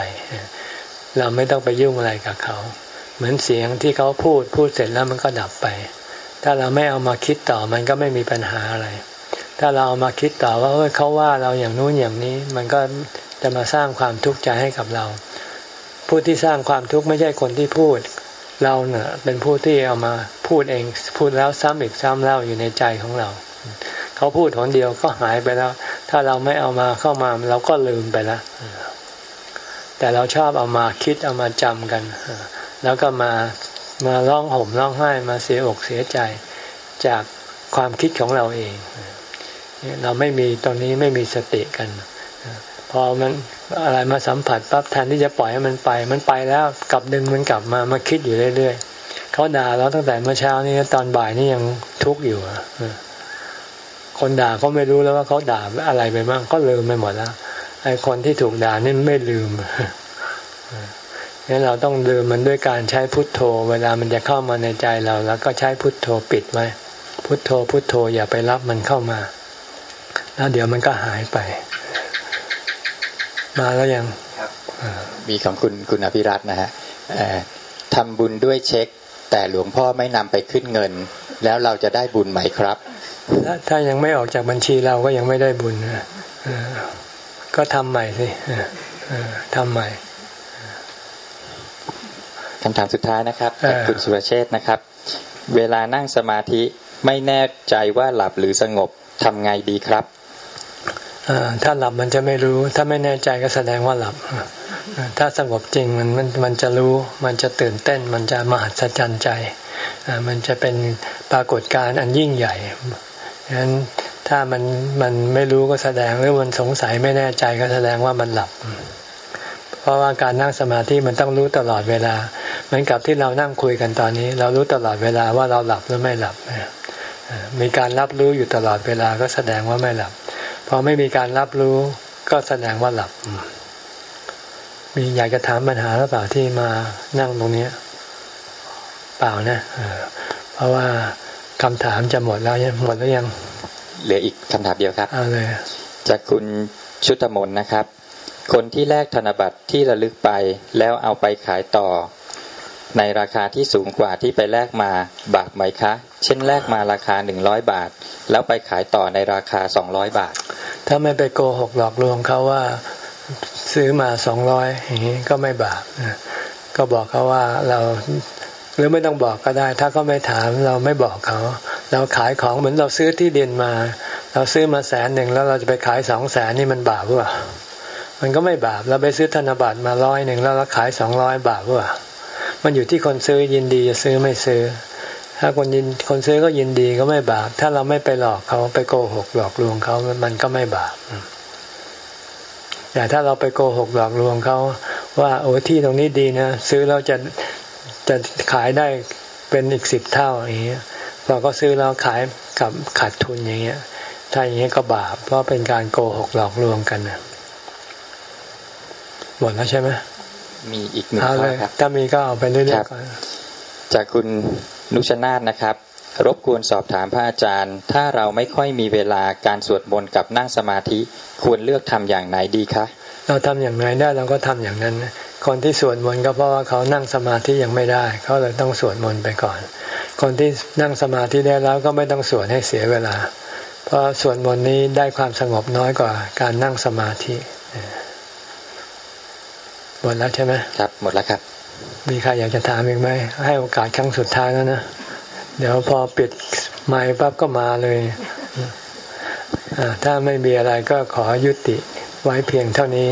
เราไม่ต้องไปยุ่งอะไรกับเขา เหมือนเสียงที่เขาพูดพูดเสร็จแล้วมันก็ดับไป ถ้าเราไม่เอามาคิดต่อมันก็ไม่มีปัญหาอะไร ถ้าเราเอามาคิดต่อว่าเเขาว่าเราอย่างนู้นอย่างนี้มันก็จะมาสร้างความทุกข์ใจให้กับเรา ผู้ที่สร้างความทุกข์ไม่ใช่คนที่พูด เราเนะ่ะเป็นผู้ที่เอามาพูดเองพูดแล้วซ้ำอีกซ้ำเล่าอยู่ในใจของเรา เขาพูดหนเดียวก็หายไปแล้ว ถ้าเราไม่เอามาเข้ามาเราก็ลืมไปแล้วแต่เราชอบเอามาคิดเอามาจำกัน แล้วก็มามาร้องห่มร้องไห้มาเสียอกเสียใจจากความคิดของเราเอง เราไม่มีตอนนี้ไม่มีสติกัน พอมันอะไรมาสัมผัสปั๊บแทนที่จะปล่อยให้มันไป มันไปแล้วกลับดึงมันกลับมามาคิดอยู่เรื่อยๆเขาด่าเราตั้งแต่เมื่อเช้านี้ตอนบ่ายนี่ยังทุกข์อยู่คนด่าเขาไม่รู้แล้วว่าเขาด่าอะไรไปบ้างก็ลืมไปหมดแล้วไอ้คนที่ถูกด่านี่ไม่ลืมงั้นเราต้องลืมมันด้วยการใช้พุทโธ เวลามันจะเข้ามาในใจเรา แล้วก็ใช้พุทโธปิดไว้พุทโธพุทโธอย่าไปรับมันเข้ามา แล้วเดี๋ยวมันก็หายไป มาแล้วยังมีของคุณคุณอภิรัตน์นะฮะทำบุญด้วยเช็ค แต่หลวงพ่อไม่นำไปขึ้นเงิน แล้วเราจะได้บุญไหมครับ ถ้ายังไม่ออกจากบัญชีเราก็ยังไม่ได้บุญก็ทำใหม่สิทำใหม่คำถามสุดท้ายนะครับคุณสุรเชษนะครับ เวลานั่งสมาธิไม่แน่ใจว่าหลับหรือสงบทำไงดีครับ ถ้าหลับมันจะไม่รู้ ถ้าไม่แน่ใจก็แสดงว่าหลับ ถ้าสงบจริงมันมันมันจะรู้ มันจะตื่นเต้น มันจะมหัศจรรย์ใจ มันจะเป็นปรากฏการณ์อันยิ่งใหญ่ฉะนั้นถ้ามันมันไม่รู้ก็แสดงหรือมันสงสัยไม่แน่ใจก็แสดงว่ามันหลับ เพราะว่าการนั่งสมาธิมันต้องรู้ตลอดเวลา เหมือนกับที่เรานั่งคุยกันตอนนี้ เรารู้ตลอดเวลาว่าเราหลับหรือไม่หลับ มีการรับรู้อยู่ตลอดเวลาก็แสดงว่าไม่หลับ พอไม่มีการรับรู้ก็แสดงว่าหลับ มีอยากจะถามปัญหาหรือเปล่าที่มานั่งตรงนี้ เปล่านะเพราะว่าคำถามจะหมดแล้วหมดแล้วยัง เหลืออีกคำถามเดียวครับเอาเลยจากคุณชุตมนนะครับ คนที่แลกธนบัตรที่ระลึกไปแล้วเอาไปขายต่อ ในราคาที่สูงกว่าที่ไปแลกมาบาปไหมคะ เช่นแลกมาราคาหนึ่งร้อยบาท แล้วไปขายต่อในราคาสองร้อยบาท ถ้าไม่ไปโกหกหลอกลวงเขาว่าซื้อมาสองร้อยอย่างนี้ก็ไม่บาปก็บอกเขาว่าเราหรือไม่ต้องบอกก็ได้ ถ้าเขาไม่ถามเราไม่บอกเขา เราขายของเหมือนเราซื้อที่ดินมา เราซื้อมาแสนหนึ่งแล้วเราจะไปขายสองแสนนี่มันบาปหรือเปล่ามันก็ไม่บาปเราไปซื้อธนบัตรมาร้อยหนึ่งแล้วเราขายสองร้อยบาปหรือเปล่า มันอยู่ที่คนซื้อยินดีจะซื้อไม่ซื้อ ถ้าคนยินคนซื้อก็ยินดีก็ไม่บาป ถ้าเราไม่ไปหลอกเขาไปโกหกหลอกลวงเขามันก็ไม่บาปแต่ถ้าเราไปโกหกหลอกลวงเขาว่าโอ้ที่ตรงนี้ดีนะซื้อแล้วจะจะขายได้เป็นอีกสิบเท่าอย่างเงี้ยพอก็ซื้อแล้วขายกับขาดทุนอย่างเงี้ย ถ้าอย่างเงี้ยก็บาปเพราะเป็นการโกหกหลอกลวงกันนะหมดแล้วใช่ไหม มีอีกหนึ่งข้อครับถ้ามีก็เอาไปเรื่อยๆก่อนจากคุณนุชนาธนะครับ รบกวนสอบถามพระอาจารย์ ถ้าเราไม่ค่อยมีเวลาการสวดมนต์กับนั่งสมาธิควรเลือกทำอย่างไหนดีคะเราทำอย่างไรได้เราก็ทำอย่างนั้นคนที่สวดมนต์ก็เพราะว่าเขานั่งสมาธิยังไม่ได้เขาเลยต้องสวดมนต์ไปก่อน คนที่นั่งสมาธิได้แล้วก็ไม่ต้องสวดให้เสียเวลา เพราะสวดมนต์นี้ได้ความสงบน้อยกว่าการนั่งสมาธิ หมดแล้วใช่ไหมครับ หมดแล้วครับ มีใครอยากจะถามอีกไหมให้โอกาสครั้งสุดท้ายแล้วนะ เดี๋ยวพอปิดไมค์ปั๊บก็มาเลยถ้าไม่มีอะไรก็ขอยุติไว้เพียงเท่านี้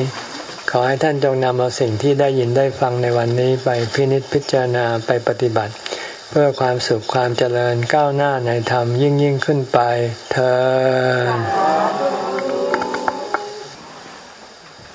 ขอให้ท่านจงนำเอาสิ่งที่ได้ยินได้ฟังในวันนี้ไปพินิจพิจารณาไปปฏิบัติ เพื่อความสุขความเจริญก้าวหน้าในธรรมยิ่งยิ่งขึ้นไปเธอ